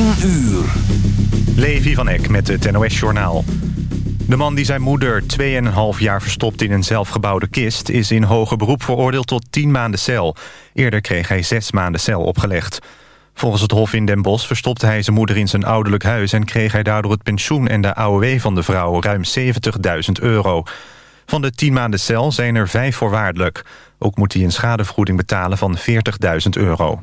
10 uur. Levi van Eck met het NOS-journaal. De man die zijn moeder 2,5 jaar verstopt in een zelfgebouwde kist... is in hoger beroep veroordeeld tot 10 maanden cel. Eerder kreeg hij 6 maanden cel opgelegd. Volgens het Hof in Den Bosch verstopte hij zijn moeder in zijn ouderlijk huis... en kreeg hij daardoor het pensioen en de AOW van de vrouw ruim 70.000 euro. Van de 10 maanden cel zijn er 5 voorwaardelijk. Ook moet hij een schadevergoeding betalen van 40.000 euro.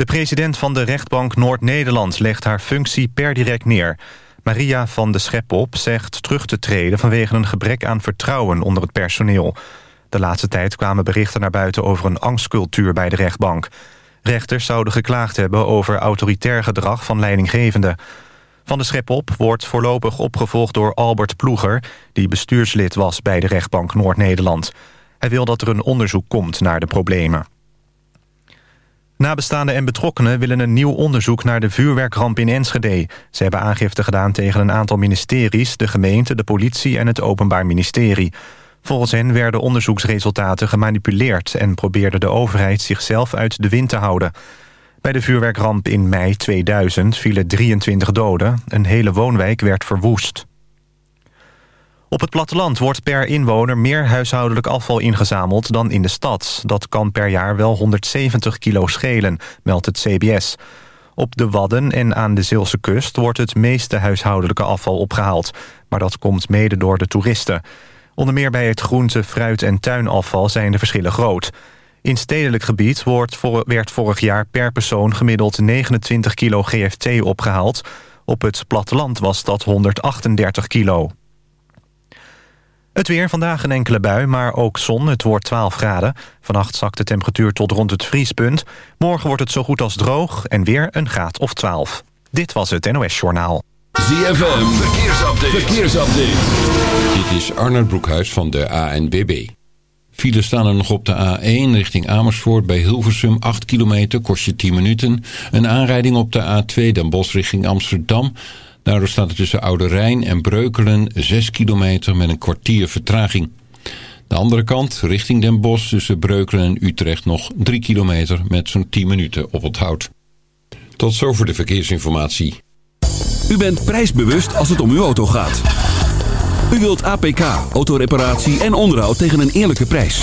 De president van de rechtbank Noord-Nederland legt haar functie per direct neer. Maria van de Schepop zegt terug te treden vanwege een gebrek aan vertrouwen onder het personeel. De laatste tijd kwamen berichten naar buiten over een angstcultuur bij de rechtbank. Rechters zouden geklaagd hebben over autoritair gedrag van leidinggevenden. Van de Schepop wordt voorlopig opgevolgd door Albert Ploeger... die bestuurslid was bij de rechtbank Noord-Nederland. Hij wil dat er een onderzoek komt naar de problemen. Nabestaanden en betrokkenen willen een nieuw onderzoek naar de vuurwerkramp in Enschede. Ze hebben aangifte gedaan tegen een aantal ministeries, de gemeente, de politie en het Openbaar Ministerie. Volgens hen werden onderzoeksresultaten gemanipuleerd en probeerde de overheid zichzelf uit de wind te houden. Bij de vuurwerkramp in mei 2000 vielen 23 doden. Een hele woonwijk werd verwoest. Op het platteland wordt per inwoner meer huishoudelijk afval ingezameld dan in de stad. Dat kan per jaar wel 170 kilo schelen, meldt het CBS. Op de Wadden en aan de Zeelse kust wordt het meeste huishoudelijke afval opgehaald. Maar dat komt mede door de toeristen. Onder meer bij het groente-, fruit- en tuinafval zijn de verschillen groot. In stedelijk gebied werd vorig jaar per persoon gemiddeld 29 kilo GFT opgehaald. Op het platteland was dat 138 kilo. Het weer, vandaag een enkele bui, maar ook zon. Het wordt 12 graden. Vannacht zakt de temperatuur tot rond het vriespunt. Morgen wordt het zo goed als droog en weer een graad of 12. Dit was het NOS Journaal. ZFM, verkeersupdate. verkeersupdate. Dit is Arnold Broekhuis van de ANBB. Files staan er nog op de A1 richting Amersfoort bij Hilversum 8 kilometer, kost je 10 minuten. Een aanrijding op de A2 Den Bosch richting Amsterdam... Daardoor staat er tussen Oude Rijn en Breukelen 6 kilometer met een kwartier vertraging. De andere kant, richting Den Bosch, tussen Breukelen en Utrecht nog 3 kilometer met zo'n 10 minuten op het hout. Tot zover de verkeersinformatie. U bent prijsbewust als het om uw auto gaat. U wilt APK, autoreparatie en onderhoud tegen een eerlijke prijs.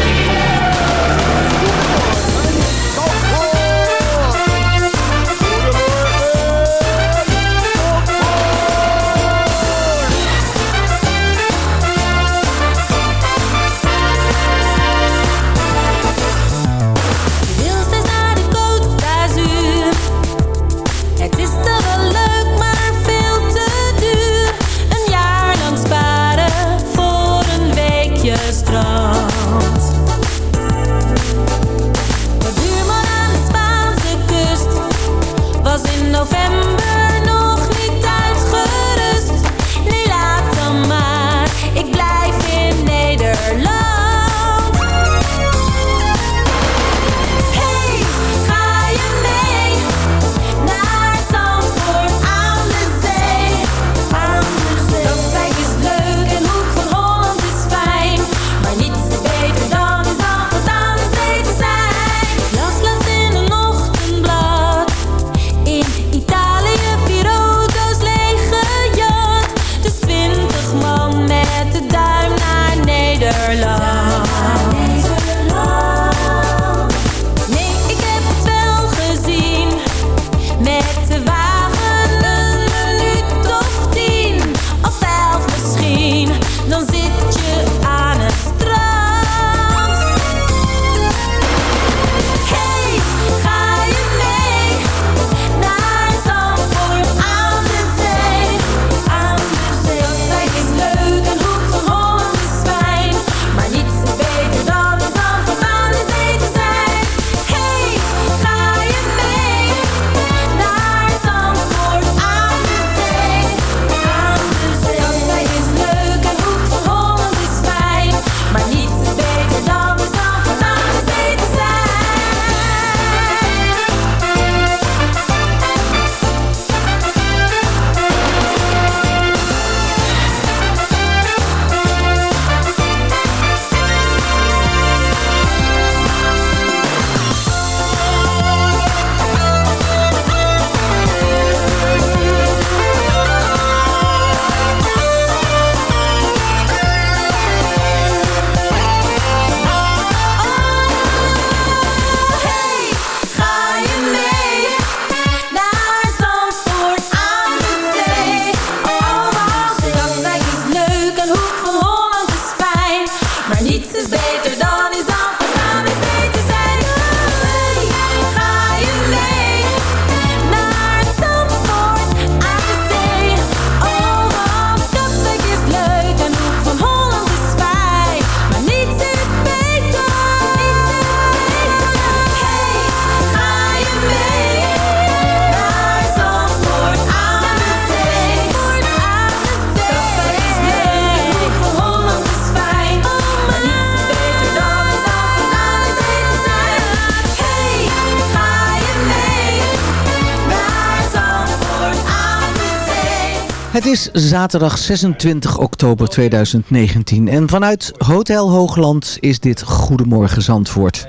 Is zaterdag 26 oktober 2019 en vanuit Hotel Hoogland is dit Goedemorgen Zandvoort.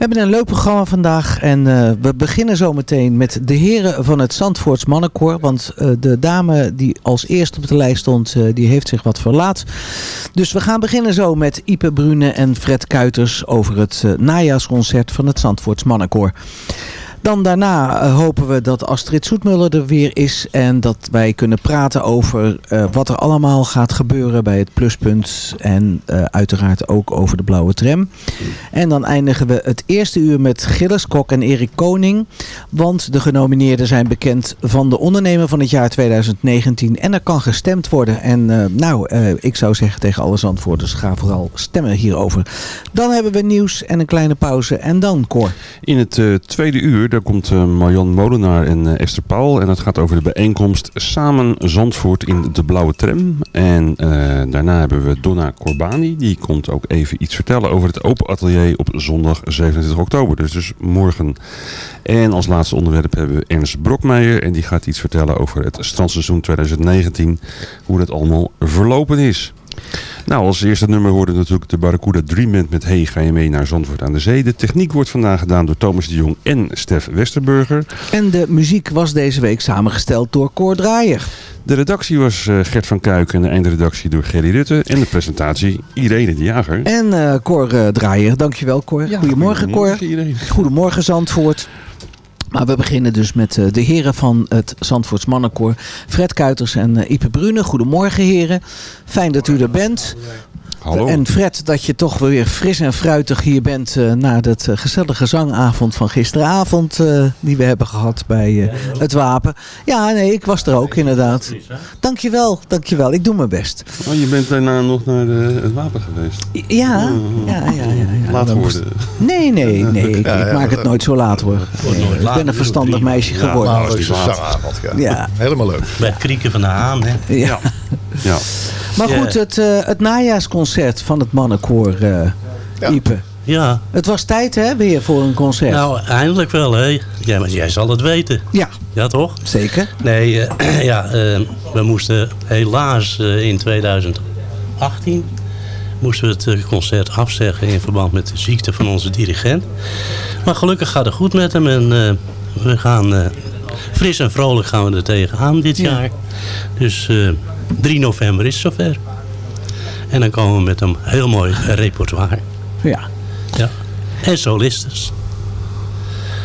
We hebben een leuk programma vandaag en eh, we beginnen zometeen met de heren van het Zandvoorts Mannenkoor. Want eh, de dame die als eerste op de lijst stond, eh, die heeft zich wat verlaat. Dus we gaan beginnen zo met Ipe Brune en Fred Kuiters over het najaarsconcert van het Zandvoorts Mannenkoor. Dan daarna eh, hopen we dat Astrid Soetmuller er weer is. En dat wij kunnen praten over eh, wat er allemaal gaat gebeuren bij het pluspunt. En eh, uiteraard ook over de blauwe tram. En dan eindigen we het eerste uur met Gilles Kok en Erik Koning. Want de genomineerden zijn bekend van de ondernemer van het jaar 2019. En er kan gestemd worden. En nou, ik zou zeggen tegen alle zandvoerders, ga vooral stemmen hierover. Dan hebben we nieuws en een kleine pauze. En dan, Cor. In het tweede uur daar komt eh, Marjan Molenaar en eh, Esther Paul. En dat gaat over de bijeenkomst Samen Zandvoort in de Blauwe Tram. En eh, daarna hebben we Donna Corbani. Die komt ook even iets vertellen over het Open Atelier op zondag 27 oktober. Dus, dus morgen. En als laatste onderwerp hebben we Ernst Brokmeijer. En die gaat iets vertellen over het strandseizoen 2019. Hoe dat allemaal verlopen is. Nou, als eerste nummer hoorde natuurlijk de Barracuda Dream Band met Hey, ga je mee naar Zandvoort aan de Zee. De techniek wordt vandaag gedaan door Thomas de Jong en Stef Westerburger. En de muziek was deze week samengesteld door Cor Draaier. De redactie was eh, Gert van Kuik en de eindredactie door Gerry Rutte. En de presentatie Irene de Jager. En eh Cor eh, Draaier, dankjewel Cor. goedemorgen Cor. iedereen. Goedemorgen Zandvoort. Maar we beginnen dus met eh, de heren van het Zandvoorts Mannenkoor. Fred Kuiters en eh, Ipe Brune. Goedemorgen heren. Fijn dat u er bent. Hallo. En Fred, dat je toch weer fris en fruitig hier bent eh, na dat eh, gezellige zangavond van gisteravond eh, die we hebben gehad bij eh, het Wapen. Ja, nee, ik was er ook inderdaad. Dankjewel, dankjewel. Ik doe mijn best. Oh, je bent daarna nog naar de, het wapen geweest. Ja, ja, ja, ja. ja. Laat worden. Nee, nee, nee. Ik, Ja, ik ja, maak het nooit zo laat hoor. Nee, ik ben een verstandig meisje geworden. Nou, een laat. zangavond. Ja. Ja. Helemaal leuk. Bij het krieken van de haan, hè? Ja. Ja. Maar goed, het, eh, het najaarsconcert van het mannenkoor, eh Ja. Ipe. Ja, Het was tijd hè, weer voor een concert. nou eindelijk wel, hè? Ja, maar jij zal het weten. Ja, Ja, toch? zeker. Nee, eh, ja, we moesten helaas eh, in 2018 moesten we het concert afzeggen in verband met de ziekte van onze dirigent. Maar gelukkig gaat het goed met hem en eh, we gaan eh, fris en vrolijk gaan we er tegenaan dit Ja. jaar. Dus eh, 3 november is zover. En dan komen we met een heel mooi repertoire. Ja, Ja. En solistes.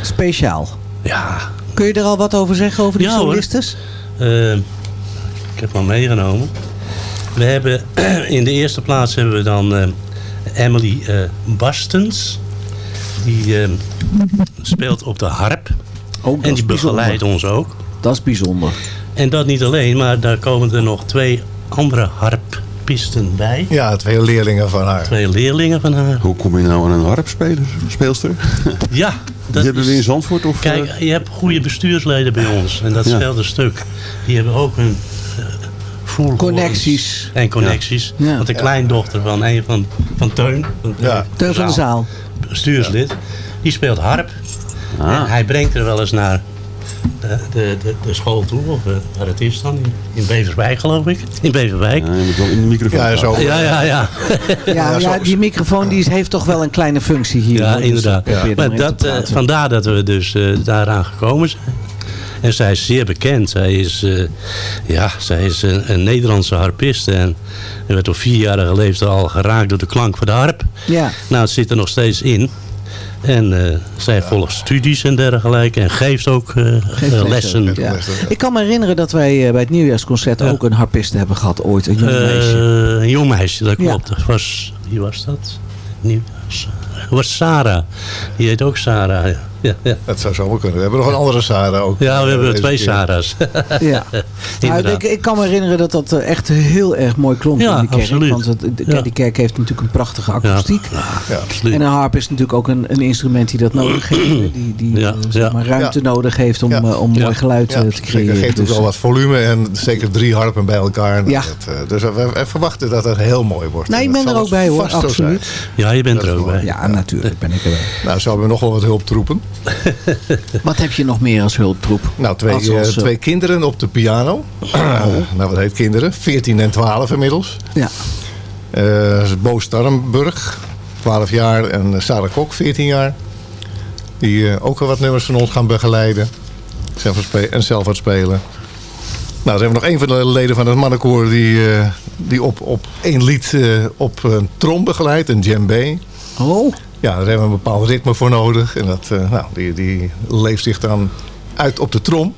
speciaal. Ja, Kun je er al wat over zeggen over die Ja, solistes? Eh, ik heb hem meegenomen. We hebben in de eerste plaats hebben we dan eh, Emily eh, Bastens. Die eh, speelt op de harp. En die bijzonder. begeleidt ons ook. Dat is bijzonder. En dat niet alleen, maar daar komen er nog twee andere harppisten bij. Ja, twee leerlingen van haar. Twee leerlingen van haar. Hoe kom je nou aan een harpspeelster? Ja, Die dat hebben we in. Zandvoort? Of, Kijk, eh? je hebt goede bestuursleden bij ons. En dat Ja. een stuk. Die hebben ook hun voelhorens Connecties. En connecties. Ja. Want de kleindochter van een van, van Teun, van Ja. Teun van de Zaal. bestuurslid, die speelt harp. Ah. En hij brengt er wel eens naar de, de, de, de school toe. Of eh, waar het is dan. In, Beverswijk geloof ik. In Beverwijk. Ja, je moet wel in de microfoon Ja, zo. Ja, ja, ja. Ja, ja, die microfoon die heeft toch wel een kleine functie hier. Ja. Dus inderdaad. Maar dat, eh, vandaar dat we dus eh, daaraan gekomen zijn. En zij is zeer bekend. Zij is, eh, ja, zij is een, een Nederlandse harpiste. En er werd op vierjarige leeftijd al geraakt door de klank van de harp. Ja. Nou, het zit er nog steeds in. En eh, zij volgt studies en dergelijke. En geeft ook eh, Geeft eh, lessen. Ja. Ik kan me herinneren dat wij eh, bij het nieuwjaarsconcert ook een harpiste hebben gehad ooit. Een jong Eh, meisje. een jong meisje, dat klopt. Dat was, wie was dat? Nieuw, dat was Sarah. Die heet ook Sarah. Ja, ja, ja. Dat zou zo wel kunnen. We hebben nog een andere Sarah ook. Ja, we hebben twee keer. Sarah's. Ja. Nou, ik, ik kan me herinneren dat dat eh, echt heel erg mooi klonk Ja, in die kerk. absoluut. Want het, de, Ja. die kerk heeft natuurlijk een prachtige akoestiek. Ja. En een harp is natuurlijk ook een, een instrument die dat nodig heeft. Die, die Ja, eh, zeg ja. maar ruimte Ja. nodig heeft om, Ja. eh, om Ja. mooi geluid Ja, te zeker. creëren. geeft ook Dus, wel wat volume en zeker drie harpen bij elkaar. Nou, Ja. dus we, we verwachten dat het heel mooi wordt. Nee, En ik dat ben er ook bij hoor, absoluut. zijn. Ja, je bent Dat er ook bij. Ja, natuurlijk ben ik erbij. Nou, zo hebben we nog wel wat hulptroepen. Wat heb je nog meer als hulptroep? Nou, twee, Als- als, twee kinderen op de piano. nou, wat heet kinderen? 14 en 12 inmiddels. Ja. Eh Bo Starrenburg, 12 jaar. En Sarah Kok, 14 jaar. Die eh, ook wel wat nummers van ons gaan begeleiden. Zelf en zelf wat spelen. Nou, dan hebben we nog een van de leden van het mannenkoor... die, eh, die op, op één lied eh, op een trom begeleidt, een djembe. Oh. Ja, daar hebben we een bepaald ritme voor nodig. En dat, eh, nou, die, die leeft zich dan uit op de trom.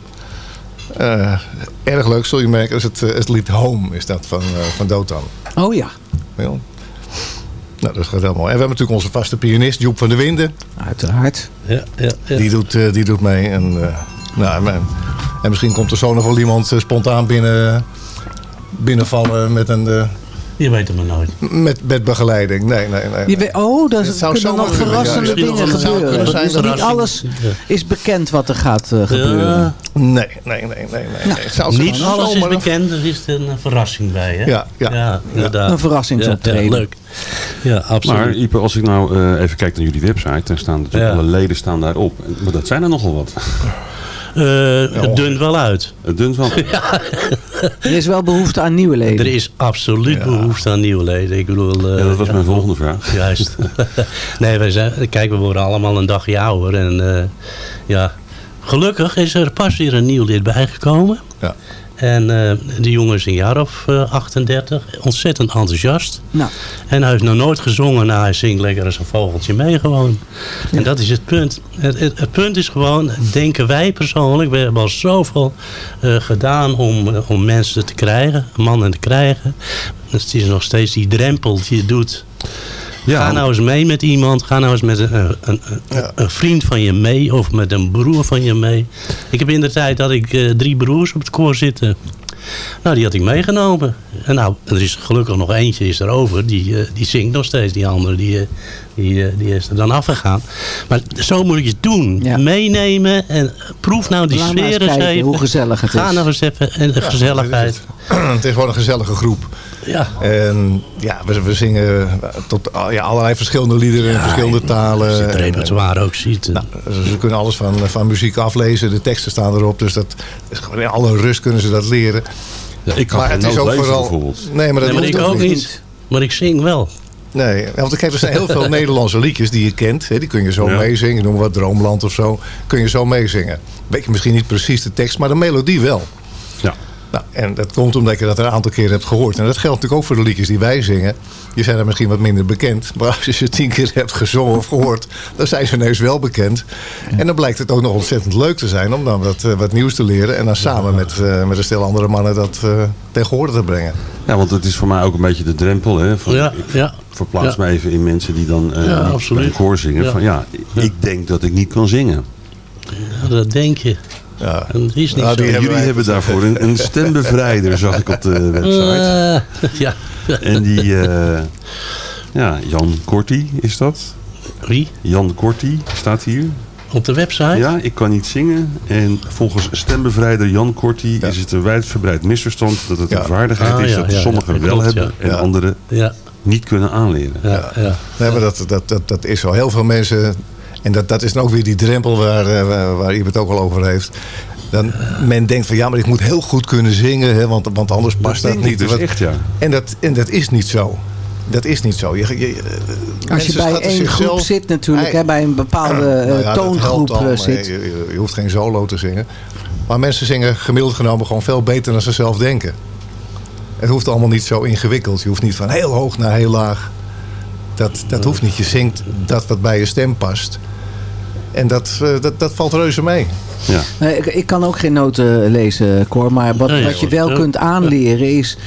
Eh, erg leuk, zul je merken. is het, eh, het lied Home is dat van, eh, van Dotan. Oh ja. Ja. Nou, dat gaat mooi. En we hebben natuurlijk onze vaste pianist, Joep van der Winden. Uiteraard. Ja, ja, ja. Die, doet, eh, die doet mee. En, eh, nou, en, en misschien komt er zo nog wel iemand spontaan binnen, binnenvallen met een... Je weet het maar nooit. met, met begeleiding. Nee, nee, nee. Je weet, oh, Het zou kunnen nog kunnen, verrassende ja. dingen gebeuren. kunnen zijn Dus dat- niet alles is bekend wat er gaat eh, gebeuren. Nee, nee, nee, nee. nee. Nou, Het zou Niet alles is bekend, er is een verrassing bij. Hè? Ja, ja. inderdaad. Een verrassingsoptreden. Ja, ja, leuk. Ja, absoluut. Maar Ipe, als ik nou eh, even kijk naar jullie website, dan staan natuurlijk Ja. alle leden staan daarop. Maar dat zijn er nogal wat. Eh, het dunt wel uit. Het dunt wel. Er is wel behoefte aan nieuwe leden. Er is absoluut behoefte aan nieuwe leden. Ik bedoel, eh, Ja, dat was ja, mijn volgende vraag. Juist. nee, wij zijn, kijk, we worden allemaal een dagje ouder. En eh, ja, gelukkig is er pas weer een nieuw lid bijgekomen. Ja. En eh die jongen is een jaar of eh, 38. Ontzettend enthousiast. Nou, En hij heeft nog nooit gezongen. Nou, hij zingt lekker als een vogeltje mee gewoon. En dat is het punt. Het, het, het punt is gewoon, denken wij persoonlijk... We hebben al zoveel eh, gedaan om, eh, om mensen te krijgen. Mannen te krijgen. Dus het is nog steeds die drempel die je doet. Ja, Ga nou eens mee met iemand. Ga nou eens met een, een, een, een vriend van je mee. Of met een broer van je mee. Ik heb in de tijd dat ik eh, drie broers op het koor zitten. Nou, die had ik meegenomen. En nou, er is gelukkig nog eentje is er over. Die, eh, die zingt nog steeds. Die andere, die, eh, die, die is er dan afgegaan. Maar zo moet je het doen. Ja. Meenemen. En proef nou die Laat maar eens sfeer eens kijken even. hoe gezellig het Ga is. nou eens even. En de gezelligheid. Het is gewoon een gezellige groep. Ja. En ja, we, we zingen tot ah, ja, allerlei verschillende liederen in verschillende talen. Als je het En- repertoire ook ziet. Nou, ze kunnen alles van, van muziek aflezen. De teksten staan erop. Dus dat is gewoon in alle rust kunnen ze dat leren. Ja, ik kan maar het is ook lezen vooral. bijvoorbeeld. Nee, maar dat Nee, maar ik ook niet. niet. Maar ik zing wel. Nee, want ik heb er zijn heel veel Nederlandse liedjes die je kent. Hè, die kun je zo Ja. meezingen. Noem wat Droomland of zo. Kun je zo meezingen. Weet je misschien niet precies de tekst, maar de melodie wel. Nou, en dat komt omdat je dat een aantal keer hebt gehoord. En dat geldt natuurlijk ook voor de liedjes die wij zingen. Die zijn er misschien wat minder bekend. Maar als je ze tien keer hebt gezongen of gehoord, dan zijn ze ineens wel bekend. En dan blijkt het ook nog ontzettend leuk te zijn om dan wat, eh, wat nieuws te leren. En dan samen met, eh, met een stel andere mannen dat eh tegen horen te brengen. ja, want het is voor mij ook een beetje de drempel. Hè, van, Ja, ik ja. verplaats Ja. me even in mensen die dan eh Ja, koor zingen. Ja. Van, ja, ik denk dat ik niet kan zingen. Ja, dat denk je. Ja. En dat is niet Nou, die hebben jullie hebben daarvoor een, een stembevrijder, zag ik op de website. Eh, ja. En die, eh, ja, Jan Korti is dat. Wie? Jan Korti staat hier. Op de website? Ja, ik kan niet zingen. En volgens stembevrijder Jan Korti Ja. is het een wijdverbreid misverstand dat het Ja. een vaardigheid Ah, is ja, dat ja, sommigen ja, wel klopt, hebben ja. en Ja. anderen Ja, niet kunnen aanleren. ja, ja. Nee, maar dat, dat, dat, dat is zo. Heel veel mensen... En dat, dat is dan ook weer die drempel waar, eh, waar, Ibe het ook al over heeft. Dan, men denkt van ja, maar ik moet heel goed kunnen zingen. Hè, want, want anders past dat, niet. dus Wat- echt, ja. En, dat, en dat is niet zo. Dat is niet zo. Je, je, Als je bij één groep zit natuurlijk, hè, bij een bepaalde eh, Nou ja, toongroep al, eh, zit. Je, je, je hoeft geen solo te zingen. Maar mensen zingen gemiddeld genomen gewoon veel beter dan ze zelf denken. Het hoeft allemaal niet zo ingewikkeld. Je hoeft niet van heel hoog naar heel laag. Dat, dat hoeft niet. Je zingt dat wat bij je stem past. En dat, eh, dat, dat valt reuze mee. Ja. Nee, ik, ik kan ook geen noten lezen, Cor. Maar wat, Nee, wat je wel Ja. kunt aanleren is...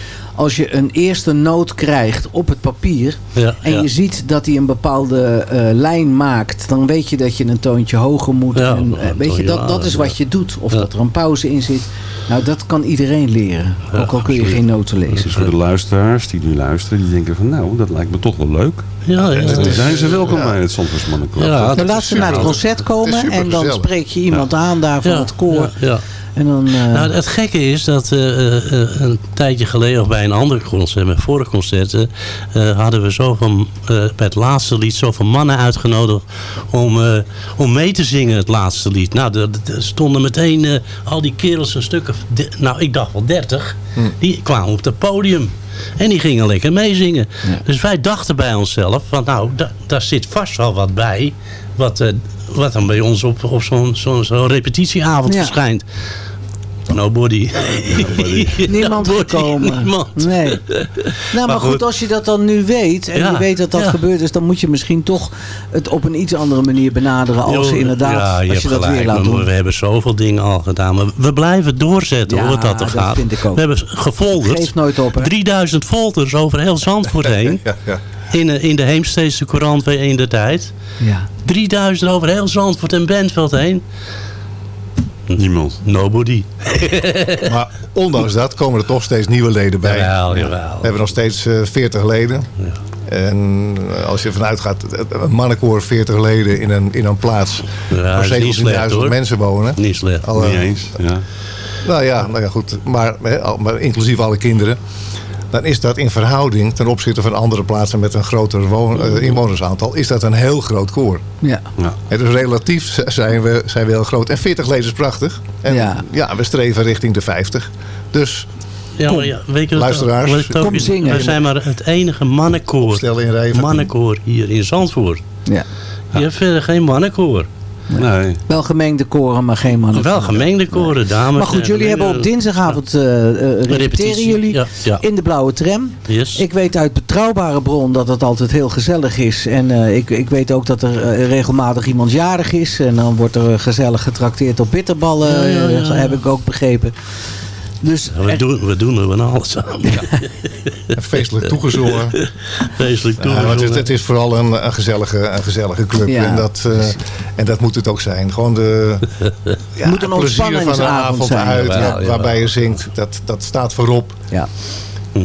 als je een eerste noot krijgt op het papier... Ja, en ja. je ziet dat hij een bepaalde eh, lijn maakt... dan weet je dat je een toontje hoger moet. Ja, en, eh, een weet je, dat, dat is wat ja. je doet. Of Ja. dat er een pauze in zit. Nou, dat kan iedereen leren. Ook al kun je geen noten lezen. Dus voor de luisteraars die nu luisteren, die denken van nou, dat lijkt me toch wel leuk. Ja, ja. Dan zijn ze welkom bij het Zandvoorts Mannenclub. Ja, Dan laat ze naar het concert komen en dan spreek je iemand aan daar van Ja, het koor. Ja, ja. En dan, eh, Nou, het gekke is dat eh, eh, eh, een tijdje geleden, of bij een ander concert, bij vorige concerten, eh, hadden we zoveel, eh, bij het laatste lied zoveel mannen uitgenodigd om, eh, om mee te zingen, het laatste lied. Nou, er er stonden meteen eh, al die kerels een stuk of, nou, ik dacht wel dertig, die kwamen op het podium. En die gingen lekker meezingen. Dus wij dachten bij onszelf, van nou, da- daar zit vast wel wat bij, wat, eh, wat dan bij ons op, op zo'n zo'n zo'n repetitieavond Ja. Nobody. niemand Nobody, gekomen. Niemand. Nee. Nou, maar, goed, goed. als je dat dan nu weet en Ja, je weet dat dat ja. gebeurd is, dan moet je misschien toch het op een iets andere manier benaderen als Jo, inderdaad, ja, je als je dat gelijk, weer laat doen. We hebben zoveel dingen al gedaan. Maar we blijven doorzetten Ja, hoe het dat er dat gaat. vind ik ook. We hebben gefolderd. Geef nooit op, hè? 3000 folders over heel Zandvoort heen. Ja, ja. In, de- in de Heemsteedse Courant weer in de tijd. Ja. 3000 over heel Zandvoort en Bentveld heen. Niemand. Nobody. Maar ondanks dat komen er toch steeds nieuwe leden bij. Jawel, jawel. We hebben nog steeds eh 40 leden. En eh, als je ervan uitgaat, het- een mannenkoor 40 leden in een, in een plaats Ja, waar is niet slecht, 17.000 hoor. mensen wonen. Niet slecht. Alle- Niet eens. Ja. nou ja, nou ja, goed. Maar, maar inclusief alle kinderen. Dan is dat in verhouding ten opzichte van andere plaatsen met een groter woon- eh, inwonersaantal, is dat een heel groot koor. Ja. Ja. Dus relatief zijn we, zijn we heel groot. En 40 leden is prachtig. En Ja. ja. we streven richting de 50. Dus Ja, maar ja, weet je wat- Luisteraars, wat het ook kom zingen. We zijn maar het enige mannenkoor. Mannenkoor hier in Zandvoort. ja. Je hebt verder geen mannenkoor. Nee. Wel gemengde koren, maar geen mannen. Wel gemengde koren, dames. Maar goed, en jullie hebben op dinsdagavond eh eh, repeteren Repetitie, jullie ja, ja. in de blauwe tram. Yes. Ik weet uit betrouwbare bron dat het altijd heel gezellig is. En eh, ik, ik weet ook dat er regelmatig iemand jarig is. En dan wordt er gezellig getrakteerd op bitterballen, Ja, ja, ja, ja. heb ik ook begrepen. Dus Ja, we, er- doen, we doen er van alles aan. feestelijk toegezongen. Feestelijk Ja, maar het, is, toegezongen. het is vooral een, een, gezellige, een gezellige club. Ja. En, dat, eh, en dat moet het ook zijn. Gewoon de ja, moet een plezier van de avond zijn. uit, Jawel, waarbij je zingt. Dat, dat staat voorop. ja.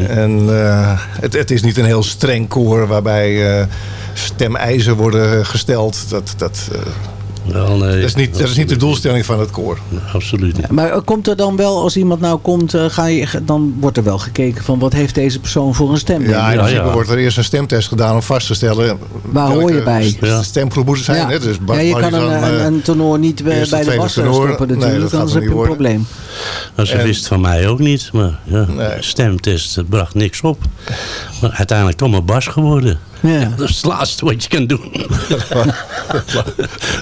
En eh, het, het is niet een heel streng koor waarbij eh stemeisen worden gesteld. Dat, dat, eh, Wel, nee, dat, is niet, dat is niet de doelstelling van het koor. Absoluut niet. Maar eh, komt er dan wel, als iemand nou komt, eh, ga je, dan wordt er wel gekeken van wat heeft deze persoon voor een stem? Ja, in principe ja. wordt er eerst een stemtest gedaan om vast te stellen... Waar hoor je bij? Stemgroep moet zijn. Ja. Hè? Dus ja, je kan een, een, een tenor niet eh, bij de tenor. stoppen Nee, natuurlijk, dat gaat anders er heb je een worden. probleem. Nou, ze En- wist van mij ook niet. Maar ja, Nee. stemtest bracht niks op. Maar uiteindelijk toch maar bas geworden. Ja. Dat is het laatste wat je kan doen.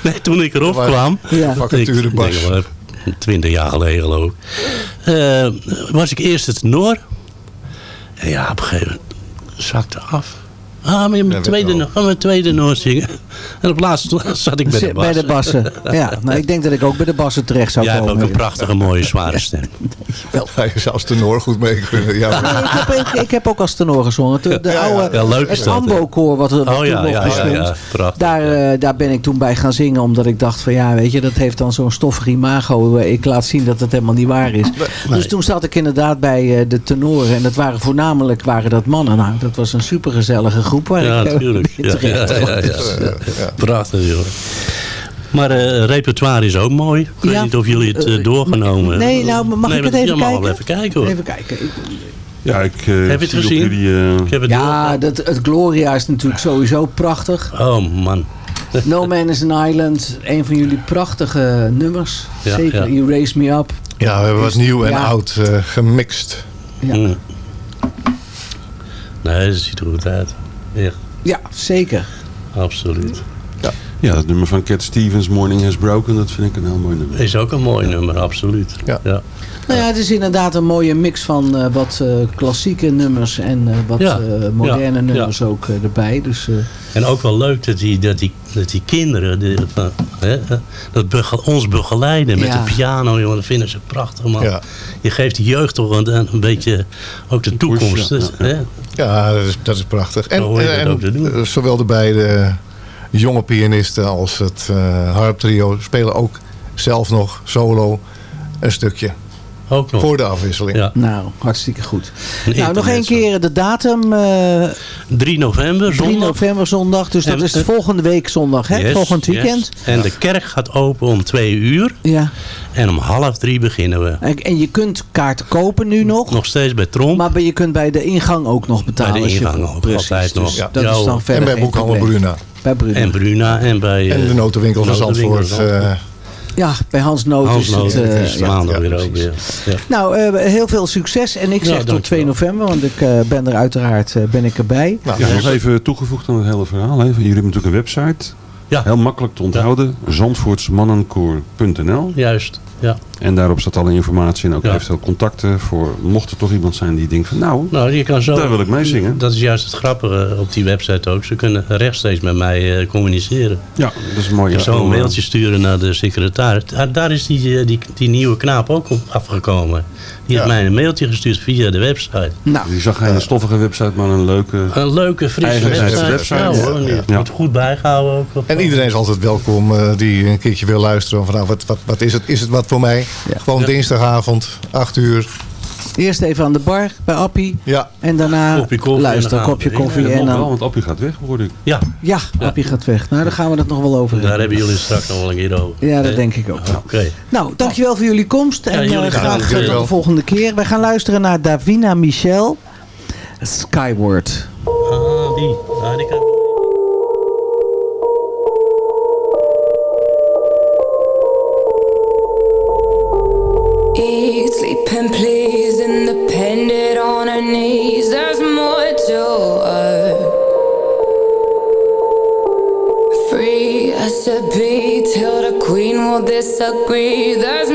nee, toen ik erop Maar- kwam. Ja. Vacature ik bas. denk wel, Twintig jaar geleden geloof ik. Eh, was ik eerst het tenor. En ja, op een gegeven moment zakte af. Ah, maar je moet Ja, tweede, no- tweede noot zingen. En op laatst zat ik bij de Zit bas. Bij de bassen. Ja, nou, ik denk dat ik ook bij de bassen terecht zou Jij hebt komen. ook een prachtige, mooie, zware stem. Ja, je zou als tenor goed mee kunnen. Ja, Nee, ik, heb, ik, ik heb ook als tenor gezongen. De, oude, Ja, leuk is het dat, hè? Ambo-koor wat, wat Oh toen ja, nog ja, ja, bestond. ja, prachtig. Daar, eh, daar ben ik toen bij gaan zingen. Omdat ik dacht van ja, weet je, dat heeft dan zo'n stoffig imago. Eh, Ik laat zien dat het helemaal niet waar is. Dus toen zat ik inderdaad bij eh, de tenoren. En dat waren voornamelijk waren dat mannen. Nou, dat was een supergezellige groep waar Ja, ik eh, natuurlijk. mee Ja, ja, ja, ja, ja. Prachtig, joh. Maar eh repertoire is ook mooi. Ik weet niet of jullie het eh, doorgenomen Nee, nou, mag Nee, ik het even wel kijken? even kijken hoor. Even kijken. Ja, ik eh, Heb je het gezien? jullie... eh, Ik heb het Ja, dat, het Gloria is natuurlijk sowieso prachtig. Oh man. No Man is an Island, een van jullie prachtige nummers. Ja, Zeker, ja. You Raise Me Up. ja, we hebben wat nieuw en Ja. oud eh, gemixt. Ja, Mm. Nee, dat ziet er goed uit. Echt, ja zeker. absoluut. ja, dat nummer van Cat Stevens, Morning Has Broken, dat vind ik een heel mooi nummer. Is ook een mooi nummer, absoluut. Ja. ja. Nou ja, het is inderdaad een mooie mix van eh, wat eh, klassieke nummers en eh, wat Ja, eh, moderne ja, nummers ook erbij. Dus eh, En ook wel leuk dat die, dat die, dat die kinderen die, van, hè, eh, dat bege- ons begeleiden met Ja. de piano, jongen, dat vinden ze prachtig, man. Ja. Je geeft de jeugd toch een, een beetje ook de toekomst. ja, dus, ja. hè? Ja, dat is, dat is prachtig. En, Zo hoor je dat en ook te doen. eh, zowel de beide jonge pianisten als het eh harptrio spelen ook zelf nog solo een stukje. Ook nog. Voor de afwisseling. Ja. Nou, hartstikke goed. Een nou, nog één keer de datum. eh 3 november, 3 zondag. november zondag. Dus dat En- is en- volgende week zondag, hè? Yes, Volgend yes. weekend. En de kerk gaat open om twee uur. Ja. En om half drie beginnen we. En, en je kunt kaarten kopen nu nog. Nog steeds bij Tromp. Maar je kunt bij de ingang ook nog betalen. Bij de ingang ook, Precies, altijd nog. dus Ja. Dat Ja, is dan verder En bij boekhandel. Bruna. Bij Bruna. En Bruna en bij... En eh, de notenwinkel van Zandvoort. Ja, bij Hans Noot Hans is het... Eh, is ja. maandag ja, weer ook weer. Ja. Nou, eh, heel veel succes. En ik Ja, zeg tot dankjewel. 2 november, want ik eh, ben er uiteraard eh, ben ik erbij. nou, Ja, nog even toegevoegd aan het hele verhaal. Hè. Jullie hebben natuurlijk een website. Ja. Heel makkelijk te onthouden. Zandvoortsmannenkoor.nl Juist, ja. En daarop staat alle informatie en ook Ja. eventueel contacten voor mocht er toch iemand zijn die denkt van nou, Nou, je kan zo... Daar wil ik mee zingen. Dat is juist het grappige op die website ook. Ze kunnen rechtstreeks met mij eh, communiceren. ja, dat is mooi. Zou een Om, eh, mailtje sturen naar de secretaris. Daar, daar is die, eh, die, die nieuwe knaap ook op afgekomen. Die heeft mij een mailtje gestuurd via de website. Nou, Die zag geen stoffige website, maar een leuke... Een leuke, frisse website. website. Ja, hoor, die Ja. wordt goed bijgehouden ook. op- En iedereen is altijd welkom eh, die een keertje wil luisteren. Van, nou, wat, wat, wat is het? Is het wat voor mij? Ja. Gewoon Ja. dinsdagavond, 8 uur. eerst even aan de bar bij Appie. Ja, En daarna Kopje koffie en luister, dan gaan kopje koffie. En wel, dan, want Appie gaat weg, hoor ik. Ja, ja, Appie gaat weg. Nou, daar gaan we het nog wel over daar hebben. hebben jullie straks nog wel een keer over. Ja, dat Eh, denk ik ook. Oké. Nou, dankjewel voor jullie komst. En Ja, jullie eh, graag tot Dankjewel. de volgende keer. Wij gaan luisteren naar Davina Michel. Skyward. Ah, die. Ah, die kan... disagree. There's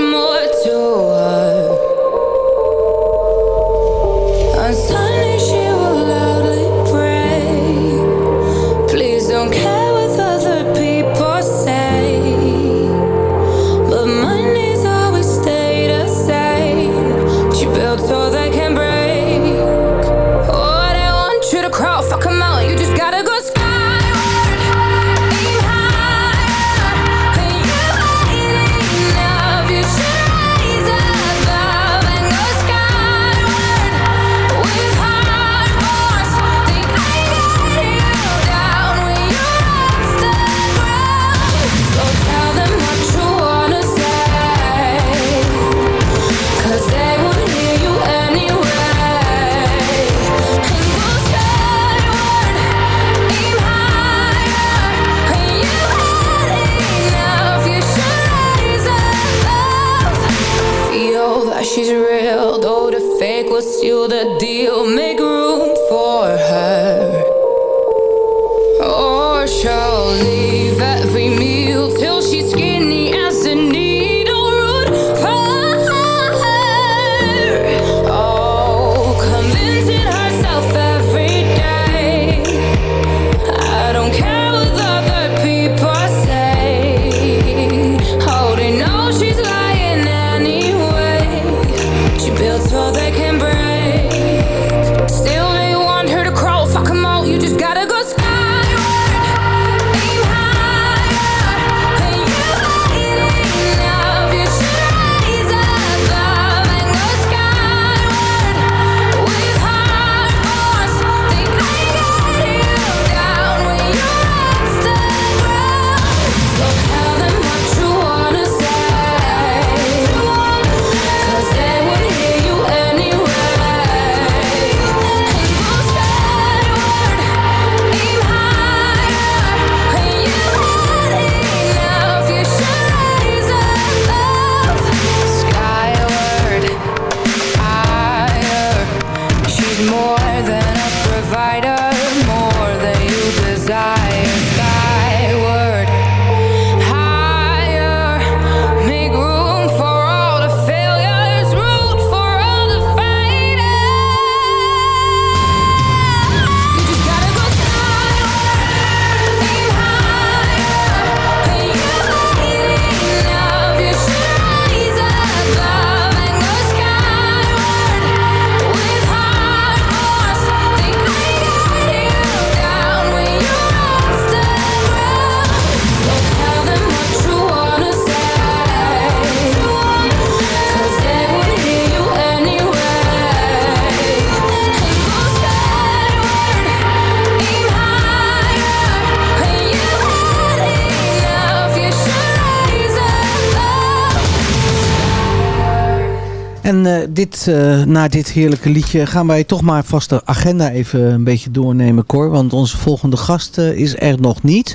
dit, eh, na dit heerlijke liedje gaan wij toch maar vast de agenda even een beetje doornemen, Cor. Want onze volgende gast eh, is er nog niet.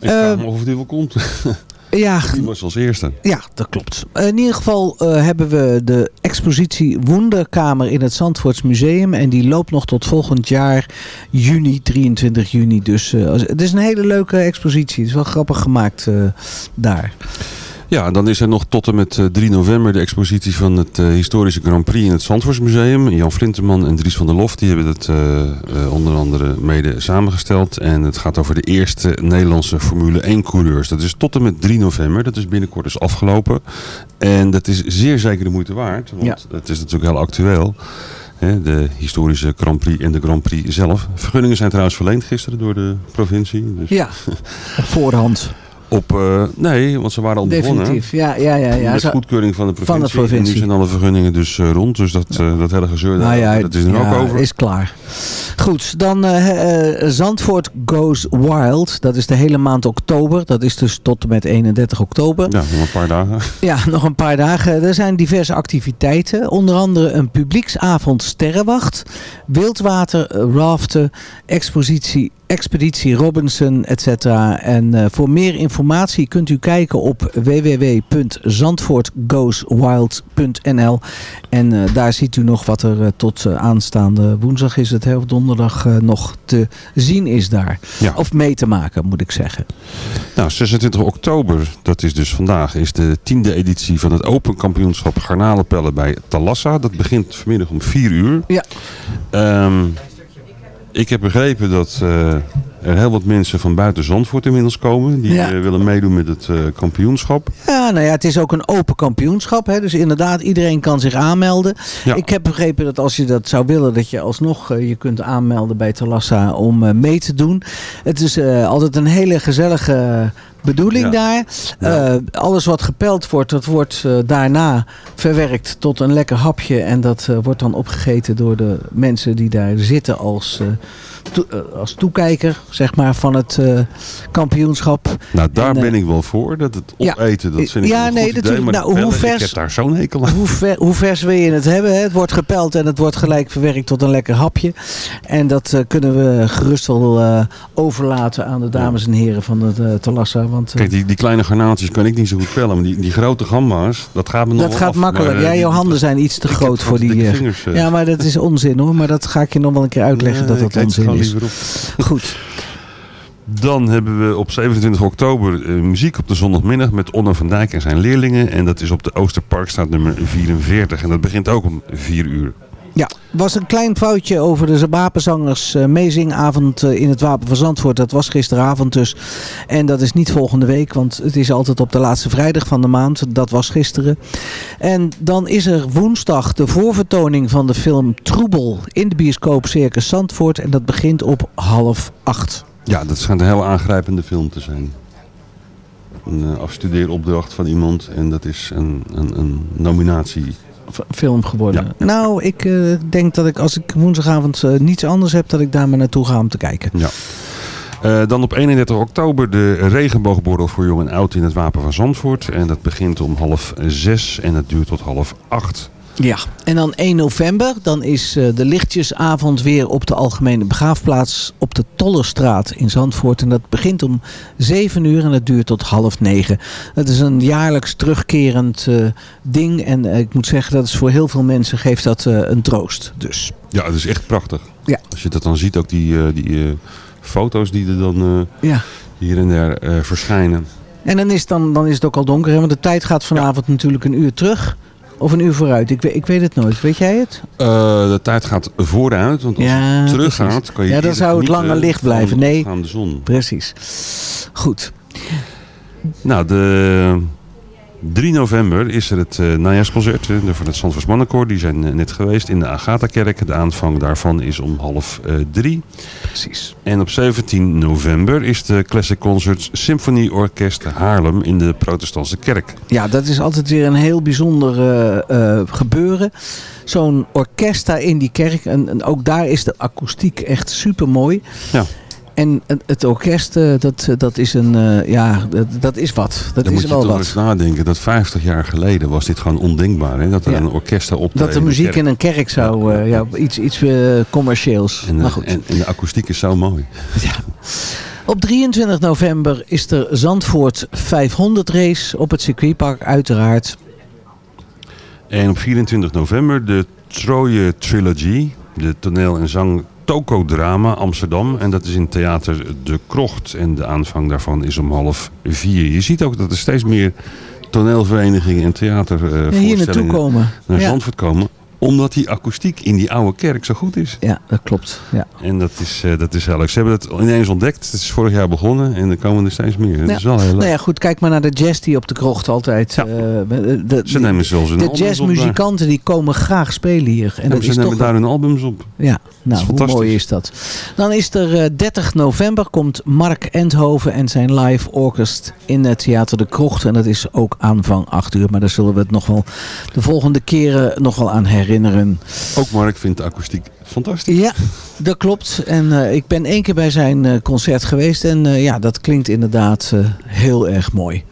Ik vraag me of die wel komt. Ja, Die was als eerste. Ja, dat klopt. In ieder geval eh, hebben we de expositie Wonderkamer in het Zandvoorts Museum. En die loopt nog tot volgend jaar juni, 23 juni. Dus het is een hele leuke expositie. Het is wel grappig gemaakt eh, daar. Ja, dan is er nog tot en met eh, 3 november de expositie van het eh, historische Grand Prix in het Zandvoortsmuseum. Jan Flinterman en Dries van der Lof die hebben het eh, eh, onder andere mede samengesteld. En het gaat over de eerste Nederlandse Formule 1 coureurs. Dat is tot en met 3 november. Dat is binnenkort dus afgelopen. En dat is zeer zeker de moeite waard. Want het is natuurlijk heel actueel. Hè, de historische Grand Prix en de Grand Prix zelf. Vergunningen zijn trouwens verleend gisteren door de provincie. Dus Ja, op voorhand. Op, eh, nee, want ze waren al begonnen. Definitief. Ja, ja, ja. ja. Met Zo- goedkeuring van de provincie. Van de provincie. En nu zijn alle vergunningen dus eh, rond. Dus dat, eh, dat hele gezeur, Nou ja, dat is er ja, ook over. is klaar. Goed, dan Zandvoort Goes Wild. Dat is de hele maand oktober. Dat is dus tot en met 31 oktober. Ja, nog een paar dagen. Ja, nog een paar dagen. Er zijn diverse activiteiten. Onder andere een publieksavond sterrenwacht. Wildwater, raften, expositie, expeditie Robinson, etc. En eh, voor meer informatie kunt u kijken op www.zandvoortgoeswild.nl En eh, daar ziet u nog wat er eh, tot aanstaande woensdag is het, hè, of donderdag nog te zien is daar. Ja. Of mee te maken, moet ik zeggen. Nou, 26 oktober, dat is dus vandaag, is de tiende editie van het Open Kampioenschap Garnalenpellen bij Talassa. Dat begint vanmiddag om 4 uur. Ja. Ehm, ik heb begrepen dat eh, er heel wat mensen van buiten Zandvoort inmiddels komen. Die Ja. eh, willen meedoen met het eh, kampioenschap. Ja, nou ja, het is ook een open kampioenschap. Hè? Dus inderdaad, iedereen kan zich aanmelden. Ja. Ik heb begrepen dat als je dat zou willen, dat je alsnog eh, je kunt aanmelden bij Talassa om mee te doen. Het is altijd een hele gezellige bedoeling Ja. daar. Alles wat gepeld wordt, dat wordt daarna verwerkt tot een lekker hapje. En dat wordt dan opgegeten door de mensen die daar zitten als, eh, als toekijker, zeg maar, van het eh, kampioenschap. Nou, daar En, eh, ben ik wel voor. Dat het ja. opeten, dat vind ik Ja, wel een nee, goed idee. Maar Nou, hoe ik heb daar zo'n hekel aan. Hoe, ver, hoe vers wil je het hebben? Hè? Het wordt gepeld en het wordt gelijk verwerkt tot een lekker hapje. En dat kunnen we gerust wel overlaten aan de dames en heren van het eh Talassa. Want Kijk, die, die kleine garnaaltjes kan ik niet zo goed pellen. Maar die, die grote gamba's, dat gaat me nog dat gaat af. makkelijk. Maar, eh, ja, jouw handen zijn iets te groot voor die... vingers, ja, maar dat is onzin hoor. Maar dat ga ik je nog wel een keer uitleggen Nee, dat dat eet ze onzin gewoon is. liever op. Goed. Dan hebben we op 27 oktober eh, muziek op de zondagmiddag met Onno van Dijk en zijn leerlingen. En dat is op de Oosterparkstraat nummer 44. En dat begint ook om 4 uur. Ja, was een klein foutje over de wapenzangers eh, meezingavond eh, in het Wapen van Zandvoort. Dat was gisteravond dus. En dat is niet volgende week, want het is altijd op de laatste vrijdag van de maand. Dat was gisteren. En dan is er woensdag de voorvertoning van de film Troebel in de bioscoop Circus Zandvoort. En dat begint op half acht. Ja, dat schijnt een heel aangrijpende film te zijn. Een eh, afstudeeropdracht van iemand. En dat is een, een, een nominatie. Film geworden. Nou, ik eh, denk dat ik als ik woensdagavond eh, niets anders heb, dat ik daar maar naartoe ga om te kijken. Ja. Eh, dan op 31 oktober de regenboogborrel voor jong en oud in het Wapen van Zandvoort. En dat begint om half zes en het duurt tot half acht. Ja, en dan 1 november, dan is eh, de lichtjesavond weer op de Algemene Begraafplaats op de Tollerstraat in Zandvoort. En dat begint om 7 uur en dat duurt tot half 9. Het is een jaarlijks terugkerend eh, ding en eh, ik moet zeggen dat is voor heel veel mensen geeft dat een troost. Dus Ja, het is echt prachtig. Ja. Als je dat dan ziet, ook die, die foto's die er dan ja. hier en daar verschijnen. En dan is, dan, dan is het ook al donker, hè? want de tijd gaat vanavond natuurlijk een uur terug. Of een uur vooruit, ik, weet- ik weet het nooit. Weet jij het? Eh, de tijd gaat vooruit, want als Ja, het teruggaat, precies. kan je Ja, dan zou het langer licht van blijven. de Nee. opgaande zon. Precies. Goed. Nou, de 3 november is er het eh najaarsconcert van het Zandvoorts Mannenkoor. Die zijn eh, net geweest in de Agatha-kerk. De aanvang daarvan is om half eh, drie. Precies. En op 17 november is de Classic Concerts Symphony Orkest Haarlem in de protestantse kerk. Ja, dat is altijd weer een heel bijzonder gebeuren. Zo'n orkest daar in die kerk. En, en ook daar is de akoestiek echt super mooi. Ja. En het- orkest, eh, dat, dat is een, eh, ja, dat, dat is wat. Dat Dan is moet je wel toch wat. eens nadenken dat 50 jaar geleden was dit gewoon ondenkbaar. Hè? Dat er Ja. een orkest zou optreden. Dat de muziek kerk. in een kerk zou, eh, ja, iets, iets eh, commercieels. En, maar eh, goed. en, en de akoestiek is zo mooi. Op 23 november is er Zandvoort 500 race op het circuitpark uiteraard. En op 24 november de Troje Trilogy. De toneel- en zang Tokodrama Amsterdam. En dat is in theater De Krocht. En de aanvang daarvan is om half vier. Je ziet ook dat er steeds meer toneelverenigingen en theatervoorstellingen hier naartoe komen. naar. Zandvoort komen. Omdat die akoestiek in die oude kerk zo goed is. Ja, dat klopt. Ja. En dat is, eh, dat is heel leuk. Ze hebben het ineens ontdekt. Het is vorig jaar begonnen en er komen er steeds meer. Dat Ja. is wel heel leuk. Nou ja, goed, kijk maar naar de jazz die op de krocht altijd... eh, de, Ze nemen zelfs een De jazzmuzikanten die komen graag spelen hier. En Ja, dat ze is nemen toch daar hun albums op. Ja, nou, hoe mooi is dat? Dan is er eh, 30 november komt Mark Endhoven en zijn live orkest in het Theater de Krocht. En dat is ook aanvang 8 uur. Maar daar zullen we het nog wel de volgende keren nog wel aan herinneren. Ook Mark vindt de akoestiek fantastisch. Ja, dat klopt. En eh, ik ben één keer bij zijn eh, concert geweest. En eh, ja, dat klinkt inderdaad heel erg mooi.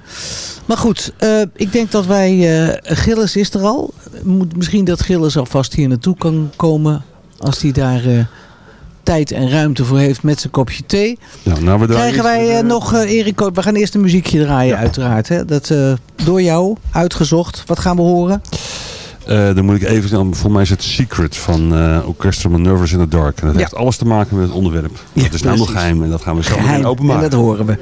Maar goed, ik denk dat wij... Gilles is er al. Moet, misschien dat Gilles alvast hier naartoe kan komen. Als hij daar tijd en ruimte voor heeft met zijn kopje thee. Ja, nou, we draaien Krijgen wij nog, eh, Erik, we gaan eerst een muziekje draaien uiteraard. Hè? Dat eh, door jou uitgezocht. Wat gaan we horen? Eh, dan moet ik even... snel- Volgens mij is het Secret van eh Orchestra Nervous in the Dark. En dat Ja. heeft alles te maken met het onderwerp. Ja, dat is namelijk precies. geheim en dat gaan we zo meteen Geheim. openbaar. En dat horen we.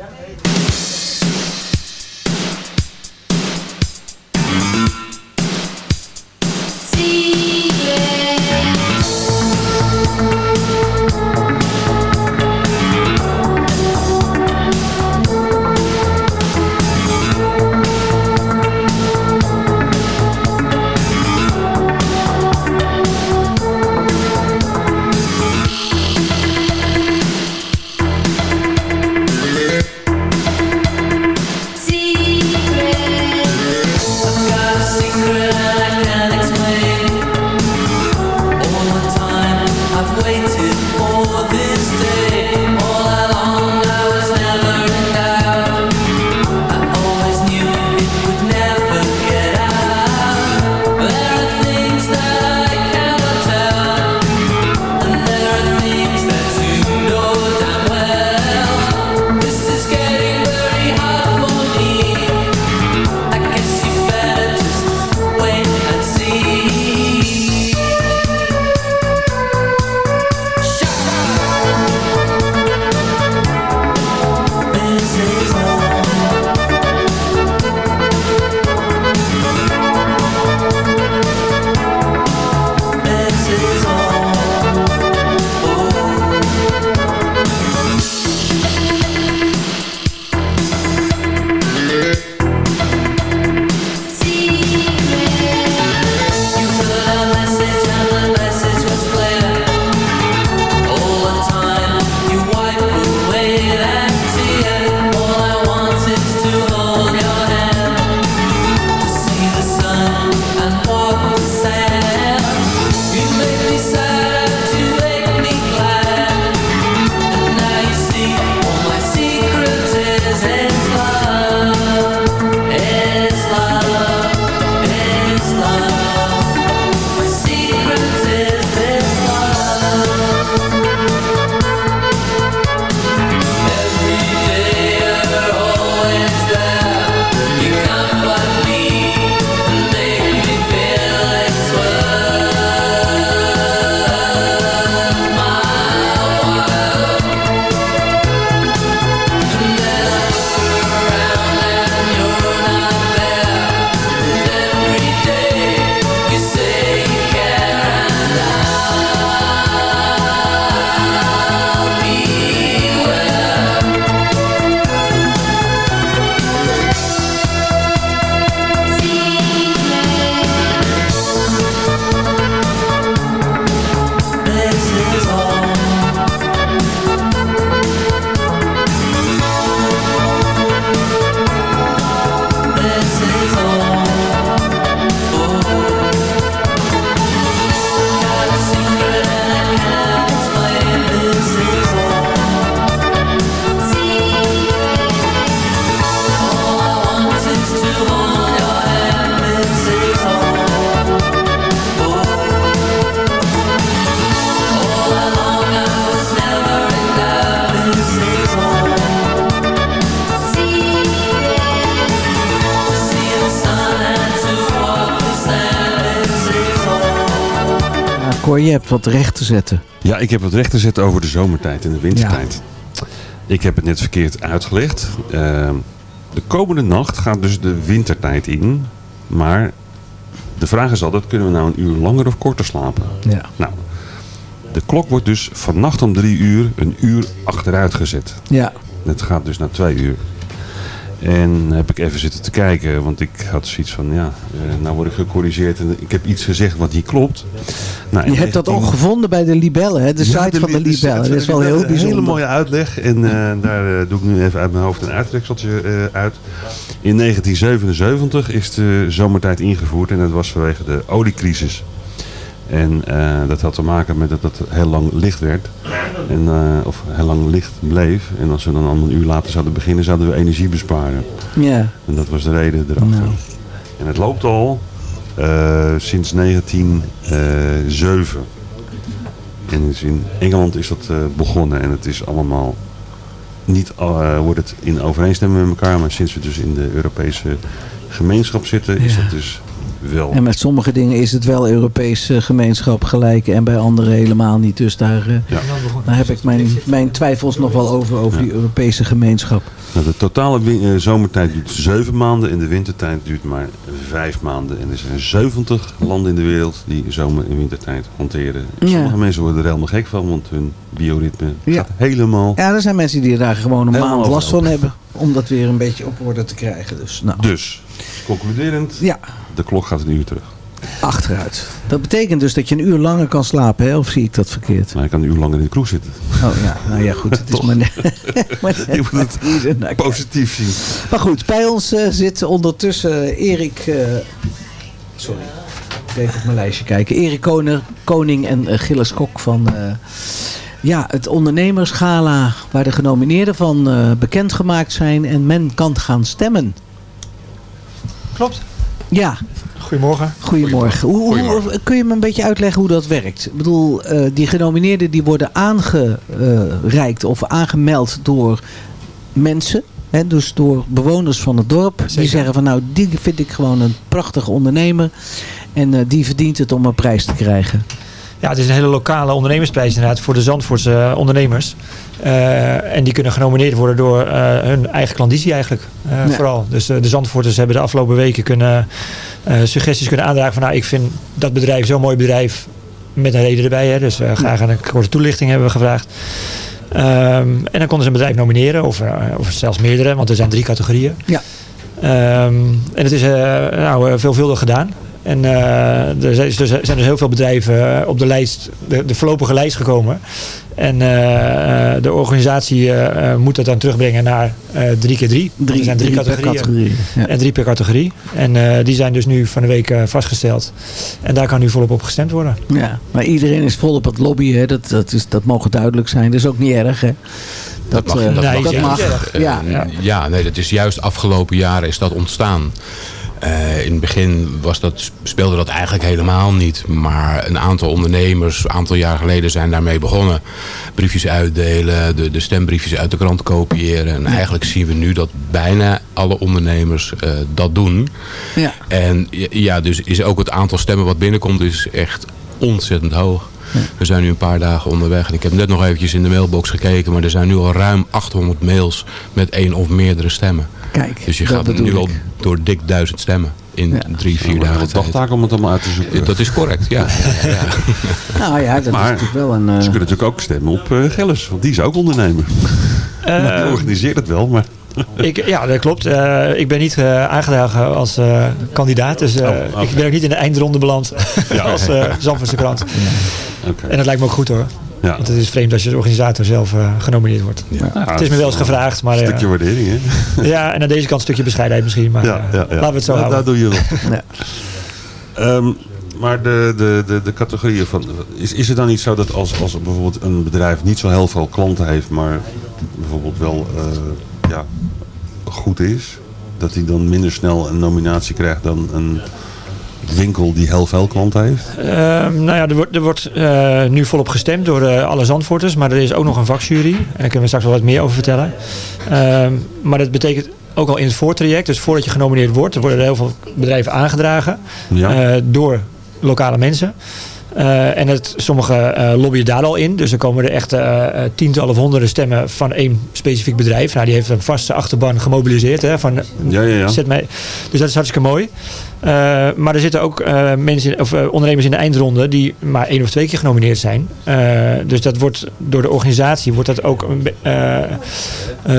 Je hebt wat recht te zetten. Ja, ik heb wat recht te zetten over de zomertijd en de wintertijd. Ik heb het net verkeerd uitgelegd. Ehm, de komende nacht gaat dus de wintertijd in. Maar de vraag is altijd, kunnen we nou een uur langer of korter slapen? Ja. Nou, de klok wordt dus vannacht om drie uur een uur achteruit gezet. Ja. Het gaat dus naar twee uur. En heb ik even zitten te kijken, want ik had zoiets van, ja, eh, nou word ik gecorrigeerd en ik heb iets gezegd wat niet klopt. Nou, Je hebt dat 19 ook gevonden bij de Libellen, hè? de ja, site van de li- Libellen. Dat is wel heel Een bijzonder. hele mooie uitleg. En eh, daar eh, doe ik nu even uit mijn hoofd een uittrekseltje uit. In 1977 is de zomertijd ingevoerd en dat was vanwege de oliecrisis. En eh, dat had te maken met dat het heel lang licht werd. En, eh, of heel lang licht bleef. En als we dan een uur later zouden beginnen, zouden we energie besparen. Ja. En dat was de reden erachter. Nou. En het loopt al eh, sinds 1907. En in Engeland is dat begonnen. En het is allemaal niet wordt het in overeenstemming met elkaar. Maar sinds we dus in de Europese gemeenschap zitten, is Ja. dat dus wel. En met sommige dingen is het wel Europese gemeenschap gelijk en bij andere helemaal niet. Dus daar, eh, Ja. daar heb ik mijn, mijn twijfels nog wel over, over die Europese gemeenschap. Nou, de totale eh, zomertijd duurt zeven maanden en de wintertijd duurt maar vijf maanden. En er zijn 70 landen in de wereld die zomer- en wintertijd hanteren. En Ja. Sommige mensen worden er helemaal gek van, want hun bioritme gaat helemaal... Ja, er zijn mensen die daar gewoon een maand last van hebben. Om dat weer een beetje op orde te krijgen. Dus, nou, Dus, concluderend, ja, de klok gaat een uur terug. achteruit. Dat betekent dus dat je een uur langer kan slapen, hè? Of zie ik dat verkeerd? Maar je kan een uur langer in de kroeg zitten. Oh ja, nou ja, goed. Het is maar net, maar net Je moet het positief zien. Maar goed, bij ons eh, zit ondertussen Erik... eh, sorry, ik even op mijn lijstje kijken. Erik Koner, Koning en eh, Gilles Kok van... eh, ja, het ondernemersgala waar de genomineerden van eh, bekendgemaakt zijn. En men kan gaan stemmen. Klopt. Ja, Goedemorgen. Goedemorgen. Hoe, kun je me een beetje uitleggen hoe dat werkt? Ik bedoel, eh, die genomineerden die worden aangereikt of aangemeld door mensen. Hè, dus door bewoners van het dorp. Die zeggen van nou, die vind ik gewoon een prachtige ondernemer. En eh, die verdient het om een prijs te krijgen. Ja, het is een hele lokale ondernemersprijs inderdaad voor de Zandvoortse eh, ondernemers. Eh, en die kunnen genomineerd worden door eh, hun eigen klandizie eigenlijk. Ja. Vooral. Dus de Zandvoorters hebben de afgelopen weken kunnen, suggesties kunnen aandragen van nou ik vind dat bedrijf zo'n mooi bedrijf met een reden erbij. Hè, dus graag een korte toelichting hebben we gevraagd. Ehm, en dan konden ze een bedrijf nomineren of, of zelfs meerdere, want er zijn drie categorieën. Ja. Ehm, en het is nou, veelvuldig gedaan. En eh, er zijn dus, er zijn dus heel veel bedrijven eh, op de lijst, de, de voorlopige lijst gekomen. En eh, eh, de organisatie moet dat dan terugbrengen naar eh, drie keer drie. Want er zijn drie, per categorieën. categorie. Ja. En drie per categorie. En eh, die zijn dus nu van de week vastgesteld. En daar kan nu volop op gestemd worden. Ja, maar iedereen is volop aan het lobbyen. Hè. Dat, dat, is, dat mogen duidelijk zijn. Dat is ook niet erg. Hè. Dat, mag- dat mag. dat Nee, mag. Ja. Ja, nee, dat is juist afgelopen jaren is dat ontstaan. Eh, in het begin was dat, speelde dat eigenlijk helemaal niet. Maar een aantal ondernemers, een aantal jaar geleden zijn daarmee begonnen. Briefjes uitdelen, de, de stembriefjes uit de krant kopiëren. En eigenlijk zien we nu dat bijna alle ondernemers eh, dat doen. Ja. En ja, dus is ook het aantal stemmen wat binnenkomt is echt ontzettend hoog. We zijn nu een paar dagen onderweg. En ik heb net nog eventjes in de mailbox gekeken. Maar er zijn nu al ruim 800 mails met één of meerdere stemmen. Kijk, Dus je dat gaat nu ik. al door dik duizend stemmen. In Ja. drie, vier Een dagen dagtaak om het allemaal uit te zoeken. Dat is correct, ja. ja, ja. Nou ja, dat Maar- is natuurlijk wel een... eh, Ze kunnen natuurlijk ook stemmen op eh Gilles, want die is ook ondernemer. Eh, die organiseert het wel, maar... ik, ja, dat klopt. Eh, ik ben niet eh, aangedragen als eh, kandidaat. Dus eh, Oh, ik ben ook niet in de eindronde beland als uh, Zandvoortse krant. Oké. En dat lijkt me ook goed hoor. Ja. Want het is vreemd als je als organisator zelf eh, genomineerd wordt. Ja, Het is me wel eens gevraagd, maar Een stukje waardering, hè? ja, en aan deze kant een stukje bescheidenheid misschien. Maar eh, laten we het zo houden. Daar doe je wel. Ja. Ehm, maar de, de, de, de categorieën van... Is, is het dan niet zo dat als, als bijvoorbeeld een bedrijf niet zo heel veel klanten heeft... maar bijvoorbeeld wel eh, ja, goed is... dat hij dan minder snel een nominatie krijgt dan een winkel die heel veel klanten heeft? Ehm, nou ja, er wordt, er wordt eh, nu volop gestemd door eh, alle Zandvoorters. Maar er is ook nog een vakjury. En daar kunnen we straks wel wat meer over vertellen. Ehm, maar dat betekent ook al in het voortraject. Dus voordat je genomineerd wordt. Er worden er heel veel bedrijven aangedragen. Ja. eh, door lokale mensen. En het, sommigen eh, lobbyen daar al in. Dus er komen er echt eh, tientallen of honderden stemmen van één specifiek bedrijf. Nou, die heeft een vaste achterban gemobiliseerd. Hè, van, Ja, ja, ja. Zet mij. Dus dat is hartstikke mooi. Eh, maar er zitten ook eh, mensen of, eh, ondernemers in de eindronde die maar één of twee keer genomineerd zijn. Dus dat wordt door de organisatie wordt dat ook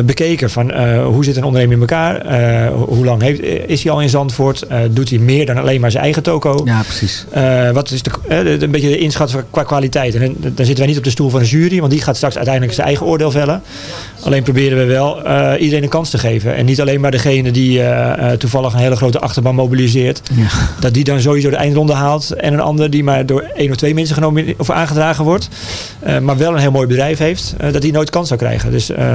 bekeken van hoe zit een ondernemer in elkaar? Ho- hoe lang heeft, is hij al in Zandvoort? Doet hij meer dan alleen maar zijn eigen toko? Ja, precies. Wat is de, een beetje de inschat qua kwaliteit? En dan, zitten wij niet op de stoel van een jury, want die gaat straks uiteindelijk zijn eigen oordeel vellen. Alleen proberen we wel iedereen een kans te geven. En niet alleen maar degene die toevallig een hele grote achterban mobiliseert. Dat die dan sowieso de eindronde haalt. En een ander die maar door één of twee mensen genomineerd of aangedragen wordt. eh, maar wel een heel mooi bedrijf heeft. eh, dat die nooit kans zou krijgen. Dus eh,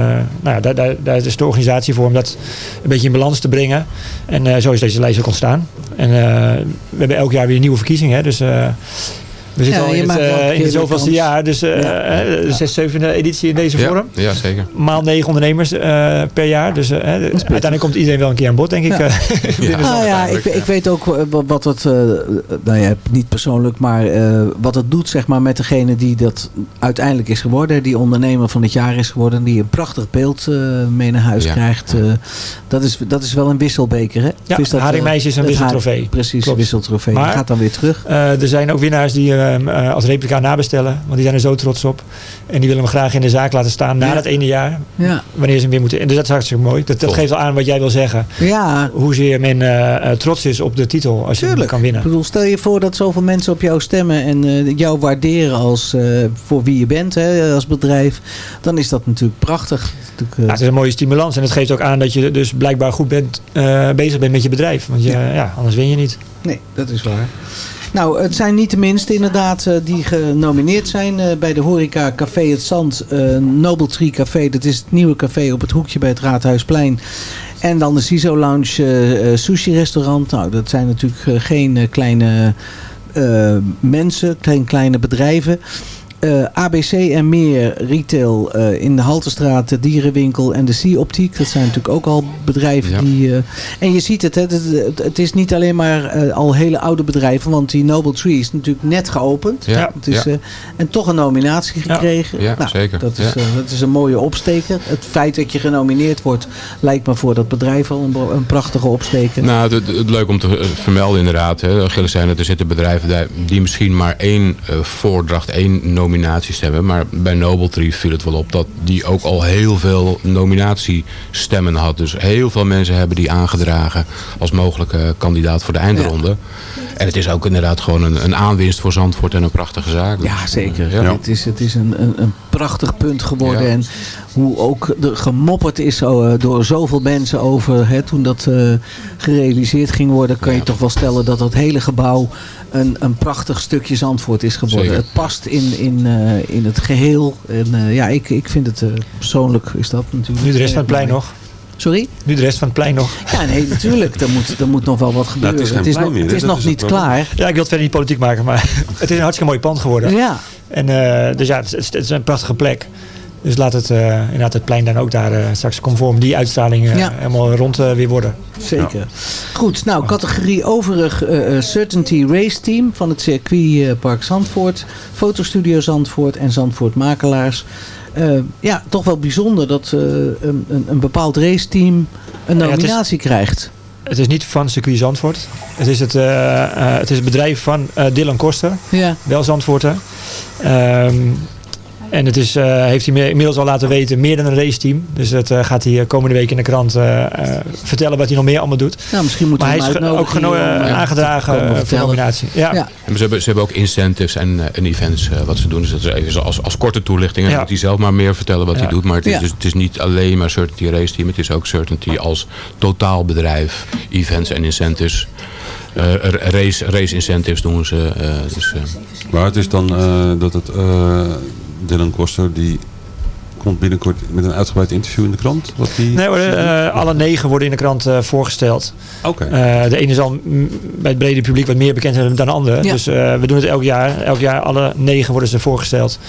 nou ja, daar, daar, daar is de organisatie voor om dat een beetje in balans te brengen. En zo is deze lijst ook ontstaan. En we hebben elk jaar weer nieuwe verkiezingen. Hè, dus we zitten Ja, al in het, eh, in het weer zoveelste kans. jaar. Dus eh, Ja. de zes, zevende editie in deze Ja, vorm. ja, zeker. Maal negen ondernemers eh, per jaar. Dus uiteindelijk komt iedereen wel een keer aan bod, denk ik. Eh, Nou ja, ik, ik weet ook wat, wat het, eh, nou ja, niet persoonlijk, maar eh, wat het doet zeg maar, met degene die dat uiteindelijk is geworden. Die ondernemer van het jaar is geworden. Die een prachtig beeld eh, mee naar huis Ja. krijgt. eh, dat, is, dat is wel een wisselbeker hè? Ja, is dat, Haringmeisje is een wisseltrofee. Precies, Klopt. wisseltrofee. Maar- Die gaat dan weer terug. Eh, er zijn ook winnaars die hem eh, als replica nabestellen. Want die zijn er zo trots op. En die willen hem graag in de zaak laten staan na Ja. dat ene jaar. Ja. Wanneer ze hem weer moeten. En dus dat is hartstikke mooi. Dat, dat geeft al aan wat jij wil zeggen. Ja, Hoezeer men eh, eh, trots is op de titel als je hem kan winnen. Ik bedoel, stel je voor dat zoveel mensen op jou stemmen en eh, jou waarderen als eh, voor wie je bent hè, als bedrijf. Dan is dat natuurlijk prachtig. Natuurlijk, eh, Ja, het is een mooie stimulans. En het geeft ook aan dat je dus blijkbaar goed bent, eh, bezig bent met je bedrijf. Want je, ja. anders win je niet. Nee, dat is waar. Nou, het zijn niet de minste inderdaad eh, die genomineerd zijn eh, bij de horeca Café Het Zand. eh Noble Tree Café, dat is het nieuwe café op het hoekje bij het Raadhuisplein. En dan de CISO Lounge Sushi Restaurant. Nou, dat zijn natuurlijk geen kleine mensen, geen kleine bedrijven. Eh, ABC en meer retail eh, in de Haltestraat, de Dierenwinkel en de Sea-optiek. Dat zijn natuurlijk ook al bedrijven Ja. die... eh, en je ziet het, hè, het, het, is niet alleen maar eh, al hele oude bedrijven. Want die Noble Tree is natuurlijk net geopend. Ja, Het is, ja. eh, en toch een nominatie gekregen. Ja, Nou, zeker. Dat is, Ja. eh, dat is een mooie opsteker. Het feit dat je genomineerd wordt lijkt me voor dat bedrijf al een, een prachtige opsteker. Nou, het, het, het leuk om te vermelden inderdaad. Hè. Gilles zijn dat er zitten bedrijven die misschien maar één eh, voordracht, één nominaties. Maar bij Noble Tree viel het wel op dat die ook al heel veel nominatiestemmen had. Dus heel veel mensen hebben die aangedragen als mogelijke kandidaat voor de eindronde. En het is ook inderdaad gewoon een, een aanwinst voor Zandvoort en een prachtige zaak. Dus, Ja, zeker. Ja. Het is, het is een, een, een prachtig punt geworden. Ja. En hoe ook er gemopperd is eh, door zoveel mensen over hè, toen dat eh, gerealiseerd ging worden, kan je toch wel stellen dat dat hele gebouw een, een prachtig stukje Zandvoort is geworden. Zeker. Het past in, in, eh, in het geheel. En eh, ja, ik, ik vind het eh, persoonlijk is dat natuurlijk. Nu de rest van het plein nog. Sorry? Nu de rest van het plein nog. Ja, nee, natuurlijk. Er moet, er moet nog wel wat gebeuren. het is geen het is meer, het is nog is niet klaar. Ja, ik wil het verder niet politiek maken, maar het is een hartstikke mooi pand geworden. Ja, En, eh, dus ja, het, is- het is een prachtige plek. Dus laat het, eh, inderdaad het plein dan ook daar eh, straks conform die uitstraling Ja. helemaal rond weer worden. Zeker. Goed, nou, categorie overig eh, eh, Certainty Race Team van het circuitpark Zandvoort, Fotostudio Zandvoort en Zandvoort Makelaars. Eh, ja, toch wel bijzonder dat eh, een, een, bepaald raceteam een Ja, het is- nominatie krijgt. Het is niet van circuit Zandvoort. Het is het, eh, het is het bedrijf van Dylan Koster, Ja, wel Zandvoorter. Ehm, en het is, eh, heeft hij inmiddels al laten weten, meer dan een raceteam. Dus dat eh, gaat hij eh, komende week in de krant eh, eh, vertellen wat hij nog meer allemaal doet. nou, misschien moeten Maar we hij is ook om, aangedragen voor nominatie. Ja. Ja. En ze, hebben, ze hebben ook incentives en, eh, en events eh, wat ze doen. Dus dat is even als, als korte toelichting. En Ja. dan moet hij zelf maar meer vertellen wat Ja. hij doet. Maar het is, Ja. dus, het is niet alleen maar Certainty Race Team. Het is ook Certainty als totaalbedrijf. Events en incentives. Eh, race, race incentives doen ze. eh, dus, eh, Maar het is dan eh, dat het eh, Dylan Koster die komt binnenkort met een uitgebreid interview in de krant. Wat die Nee hoor, eh, alle negen worden in de krant eh, voorgesteld. Oké. Eh, de ene zal mm, bij het brede publiek wat meer bekend zijn dan de andere. Ja. Dus eh, we doen het elk jaar. Elk jaar alle negen worden ze voorgesteld.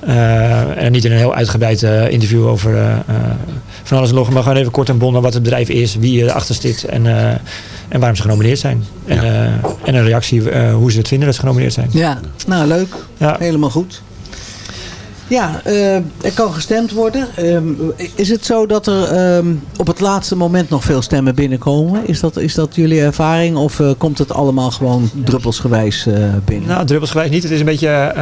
Eh, en niet in een heel uitgebreid interview over van alles en nog. Maar gewoon even kort en bondig wat het bedrijf is, wie erachter zit en, eh, en waarom ze genomineerd zijn. En, eh, en een reactie eh, hoe ze het vinden dat ze genomineerd zijn. Ja, nou leuk. Ja. Helemaal goed. Ja, eh, er kan gestemd worden. Ehm, is het zo dat er ehm, op het laatste moment nog veel stemmen binnenkomen? Is dat, is dat jullie ervaring of eh, komt het allemaal gewoon druppelsgewijs eh, binnen? Nou, druppelsgewijs niet. Het is een beetje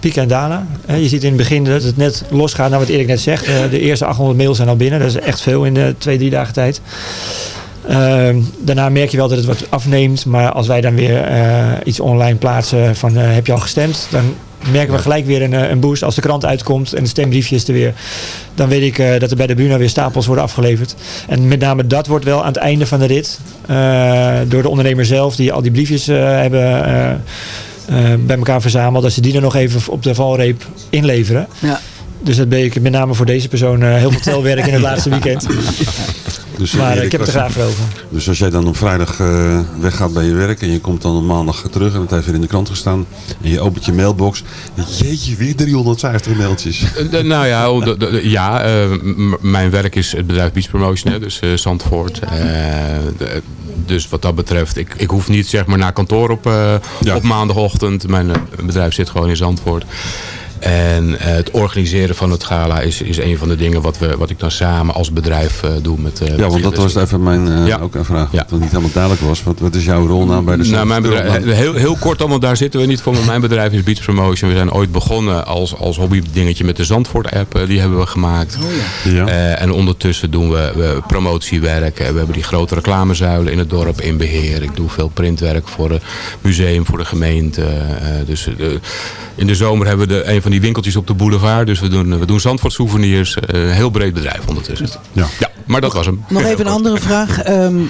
pieken en dalen. Je ziet in het begin dat het net losgaat naar wat Erik net zegt. De eerste 800 mails zijn al binnen. Dat is echt veel in de twee, drie dagen tijd. Ehm, daarna merk je wel dat het wat afneemt. Maar als wij dan weer iets online plaatsen van heb je al gestemd? Dan merken we gelijk weer een, eh, een boost. Als de krant uitkomt en de stembriefje is er weer. Dan weet ik eh, dat er bij de Bruna weer stapels worden afgeleverd. En met name dat wordt wel aan het einde van de rit. eh, door de ondernemer zelf die al die briefjes eh, hebben eh, eh, bij elkaar verzameld. Dat ze die er nog even op de valreep inleveren. Ja. Dus dat betekent met name voor deze persoon eh, heel veel telwerk in het laatste weekend. Dus, maar eh, Erik, ik heb het er graag voor over. Dus als jij dan op vrijdag eh, weggaat bij je werk en je komt dan op maandag terug en het heeft weer in de krant gestaan en je opent je mailbox, jeetje, weer 350 mailtjes. Eh, nou ja, oh, ja eh, mijn werk is het bedrijf Beach Promotion, hè, dus eh, Zandvoort. Eh, dus wat dat betreft, ik, ik hoef niet zeg maar naar kantoor op, eh, op maandagochtend. Mijn eh, bedrijf zit gewoon in Zandvoort. En eh, het organiseren van het gala is, is een van de dingen wat, we, wat ik dan samen als bedrijf eh, doe. Met, eh, Ja, want met dat was even mijn eh, ook een vraag. Dat het niet helemaal duidelijk was. Wat, wat is jouw rol nou bij de nou, mijn bedrijf, heel, heel kort want daar zitten we niet voor. Maar mijn bedrijf is Beach Promotion. We zijn ooit begonnen als, als hobby dingetje met de Zandvoort app. Die hebben we gemaakt. Eh, en ondertussen doen we, we promotiewerk. We hebben die grote reclamezuilen in het dorp in beheer. Ik doe veel printwerk voor het museum, voor de gemeente. Eh, dus in de zomer hebben we de, een van die winkeltjes op de boulevard. Dus we doen, we doen Zandvoort souvenirs. Eh, Een heel breed bedrijf ondertussen. Ja, ja maar dat was hem. Nog even een andere vraag. Ehm,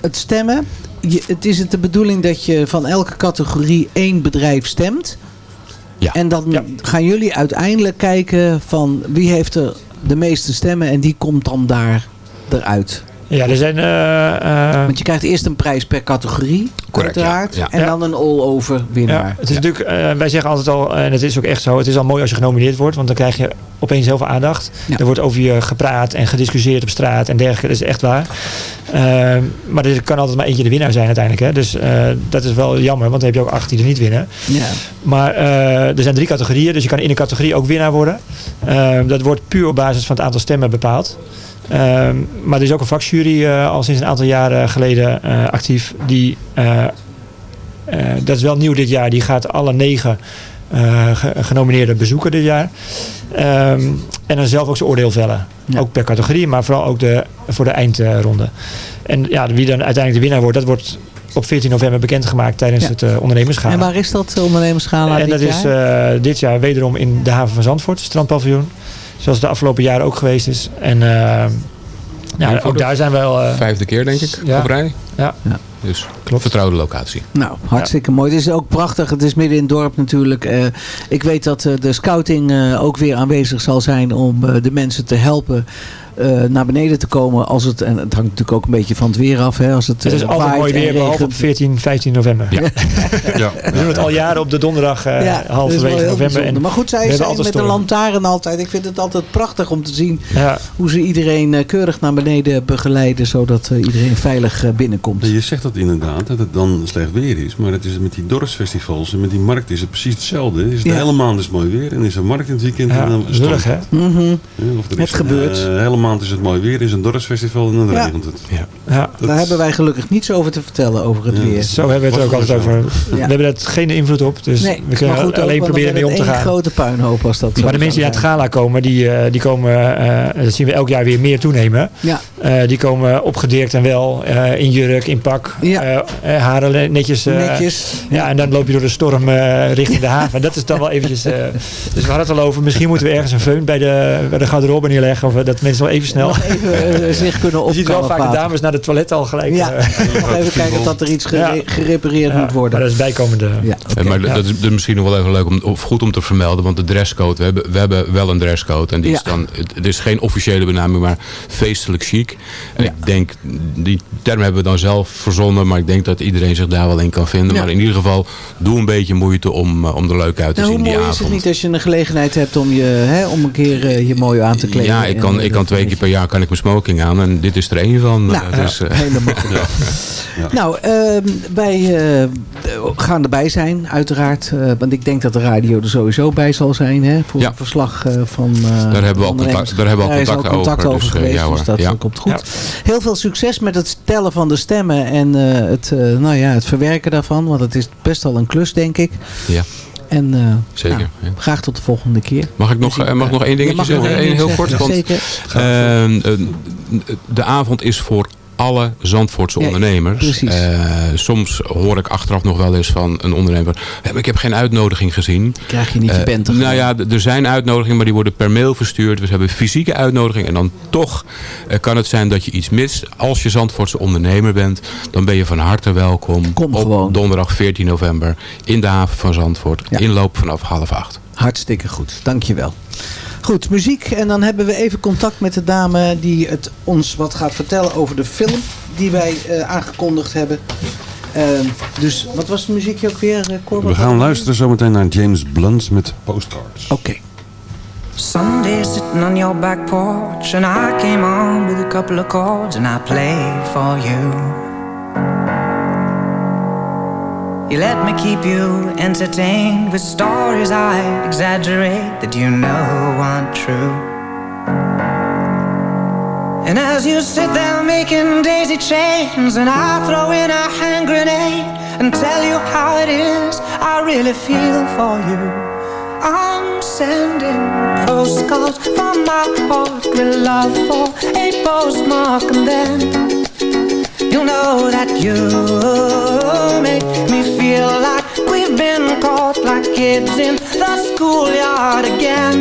het stemmen. Je, het is het de bedoeling dat je van elke categorie één bedrijf stemt? Ja. En dan gaan jullie uiteindelijk kijken van wie heeft er de meeste stemmen en die komt dan daar eruit. Ja, er zijn... eh, eh, Want je krijgt eerst een prijs per categorie, Correct, ja. uiteraard. Ja. En Ja. dan een all-over winnaar. Ja, het is natuurlijk, eh, wij zeggen altijd al, en het is ook echt zo, het is al mooi als je genomineerd wordt, want dan krijg je opeens heel veel aandacht. Er wordt over je gepraat en gediscussieerd op straat en dergelijke, dat is echt waar. Ehm, maar er kan altijd maar eentje de winnaar zijn uiteindelijk. Hè? Dus eh, dat is wel jammer, want dan heb je ook acht die er niet winnen. Ja. Maar eh, er zijn drie categorieën, dus je kan in een categorie ook winnaar worden. Ehm, dat wordt puur op basis van het aantal stemmen bepaald. Ehm, maar er is ook een vakjury eh, al sinds een aantal jaren geleden eh, actief. Die, eh, dat is wel nieuw dit jaar. Die gaat alle negen ge- genomineerden bezoeken dit jaar. Ehm, en dan zelf ook zijn oordeel vellen. Ook per categorie, maar vooral ook de, voor de eindronde. En ja, wie dan uiteindelijk de winnaar wordt, dat wordt op 14 november bekendgemaakt tijdens Ja. het uh, ondernemersgala. En waar is dat ondernemersgala En dit dat is jaar? eh, dit jaar wederom in de haven van Zandvoort, strandpaviljoen. Zoals het de afgelopen jaren ook geweest is. En eh, ja, ook daar zijn we wel... eh, Vijfde keer denk ik Ja. op rij. Ja. Dus vertrouwde locatie. Nou, hartstikke mooi. Het is ook prachtig. Het is midden in het dorp natuurlijk. Eh, ik weet dat eh, de scouting eh, ook weer aanwezig zal zijn om eh, de mensen te helpen eh, naar beneden te komen. Als het, en het hangt natuurlijk ook een beetje van het weer af. Hè, als het, Het is eh, altijd mooi weer, behalve op regent. 14, 15 november. Ja. We doen het al jaren op de donderdag uh, Ja, halverwege november. En maar goed, zij zijn met de lantaarn altijd. Ik vind het altijd prachtig om te zien Ja. hoe ze iedereen eh, keurig naar beneden begeleiden. Zodat eh, iedereen veilig binnenkomt. Je zegt dat inderdaad, dat het dan slecht weer is. Maar het is met die dorpsfestivals en met die markt is het precies hetzelfde. Is het Ja. de hele maand is mooi weer en is er markt in het weekend. Ja, en dan lullig, hè? het. Mhm. Ja, of er Het is gebeurt. Een, eh, hele maand is het mooi weer, is een dorpsfestival en dan Ja. regent het. Ja. Ja. Daar hebben wij gelukkig niets over te vertellen over het weer. Zo hebben we het er ook altijd over. Ja. We hebben daar geen invloed op. Dus Nee, we kunnen maar goed, alleen proberen mee om te gaan. één grote puinhoop als dat Maar de mensen die naar het gala komen, die, eh, die komen, eh, dat zien we elk jaar weer meer toenemen. Ja. Eh, die komen opgedirkt en wel, eh, in jurk, in pak, haren netjes. eh, Netjes, Ja. en dan loop je door de storm eh, richting de haven. Dat is dan wel eventjes... eh, dus we hadden het al over, misschien moeten we ergens een feun bij de, bij de garderobe neerleggen. Of dat mensen wel even snel... Nog even eh, zich kunnen Je ziet wel vaak de dames naar de toilet al gelijk. Ja, eh, nog even kijken dat er iets gere- gerepareerd moet worden. Maar dat is bijkomende. Ja, maar dat is, dat is misschien nog wel even leuk om, of goed om te vermelden. Want de dresscode, we hebben, we hebben wel een dresscode. En die is dan, het, is geen officiële benaming, maar feestelijk chic. En ik denk, die term hebben we dan zelf verzonnen. Maar ik denk dat iedereen zich daar wel in kan vinden. Ja. Maar in ieder geval, doe een beetje moeite om, eh, om er leuk uit te Nou, zien hoe die mooi is avond. het niet als je een gelegenheid hebt om, je, hè, om een keer je mooi aan te kleden? Ja, ik kan, ik kan twee keer per jaar kan ik mijn smoking aan. En dit is er één van. Nou, Eh, dus, eh, helemaal goed. Nou, ehm, wij eh, gaan erbij zijn, uiteraard. eh, want ik denk dat de radio er sowieso bij zal zijn. Hè, voor Ja. het verslag eh, van eh, Daar hebben we al contact- daar hebben we al is contact contact over, over dus, geweest. ja dus dat ja. komt goed. Heel veel succes met het tellen van de stemmen en eh, het, eh, nou ja, het verwerken daarvan. Want het is best wel een klus, denk ik. ja. En eh, Zeker, nou, ja. graag tot de volgende keer. Mag ik nog, eh, mag ik nog één Je dingetje mag nog zeggen? één Eén ding heel kort. zeggen, Want, zeker. eh, de avond is voor alle Zandvoortse Ja, ondernemers. Eh, soms hoor ik achteraf nog wel eens van een ondernemer... "Ja, ik heb geen uitnodiging gezien. Krijg je niet je Eh, bent er Nou ja, er zijn uitnodigingen, maar die worden per mail verstuurd. We hebben fysieke uitnodiging. En dan toch eh, kan het zijn dat je iets mist. Als je Zandvoortse ondernemer bent, dan ben je van harte welkom. Kom op gewoon. donderdag 14 november in de haven van Zandvoort. Inloop vanaf half acht. Hartstikke goed, dankjewel. Goed, muziek. En dan hebben we even contact met de dame die het ons wat gaat vertellen over de film die wij eh, aangekondigd hebben. Ehm, dus wat was het muziekje ook weer, uh, We gaan luisteren zometeen naar James Blunt met Postcards. Oké. Sunday sitting on your back porch, and I came on with a couple of chords, and I played for you. You let me keep you entertained with stories I exaggerate that you know aren't true. And as you sit there making daisy chains, and I throw in a hand grenade and tell you how it is, I really feel for you. I'm sending postcards from my heart with love for a postmark, and then you'll know that you make me feel like we've been caught like kids in the schoolyard again.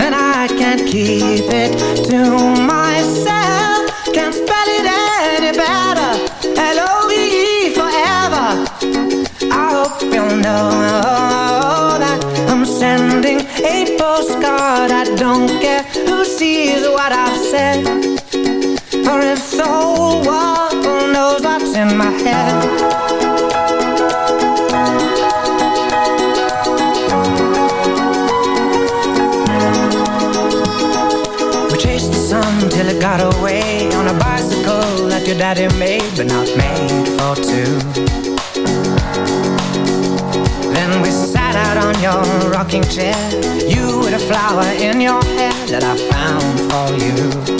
And I can't keep it to myself, can't spell it any better. L-O-V-E forever. I hope you'll know that I'm sending a postcard. I don't care who sees what I've said, or if the my head. We chased the sun till it got away on a bicycle that your daddy made, but not made for two. Then we sat out on your rocking chair, you with a flower in your hair that I found for you.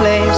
Place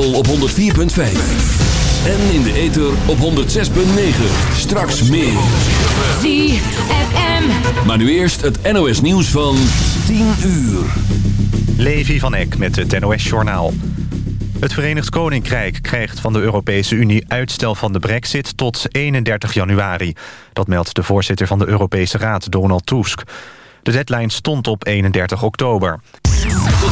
kabel op 104.5. En in de ether op 106.9. Straks meer. ZFM. Maar nu eerst het NOS nieuws van 10 uur. Levi van Eck met het NOS-journaal. Het Verenigd Koninkrijk krijgt van de Europese Unie uitstel van de brexit tot 31 januari. Dat meldt de voorzitter van de Europese Raad, Donald Tusk. De deadline stond op 31 oktober.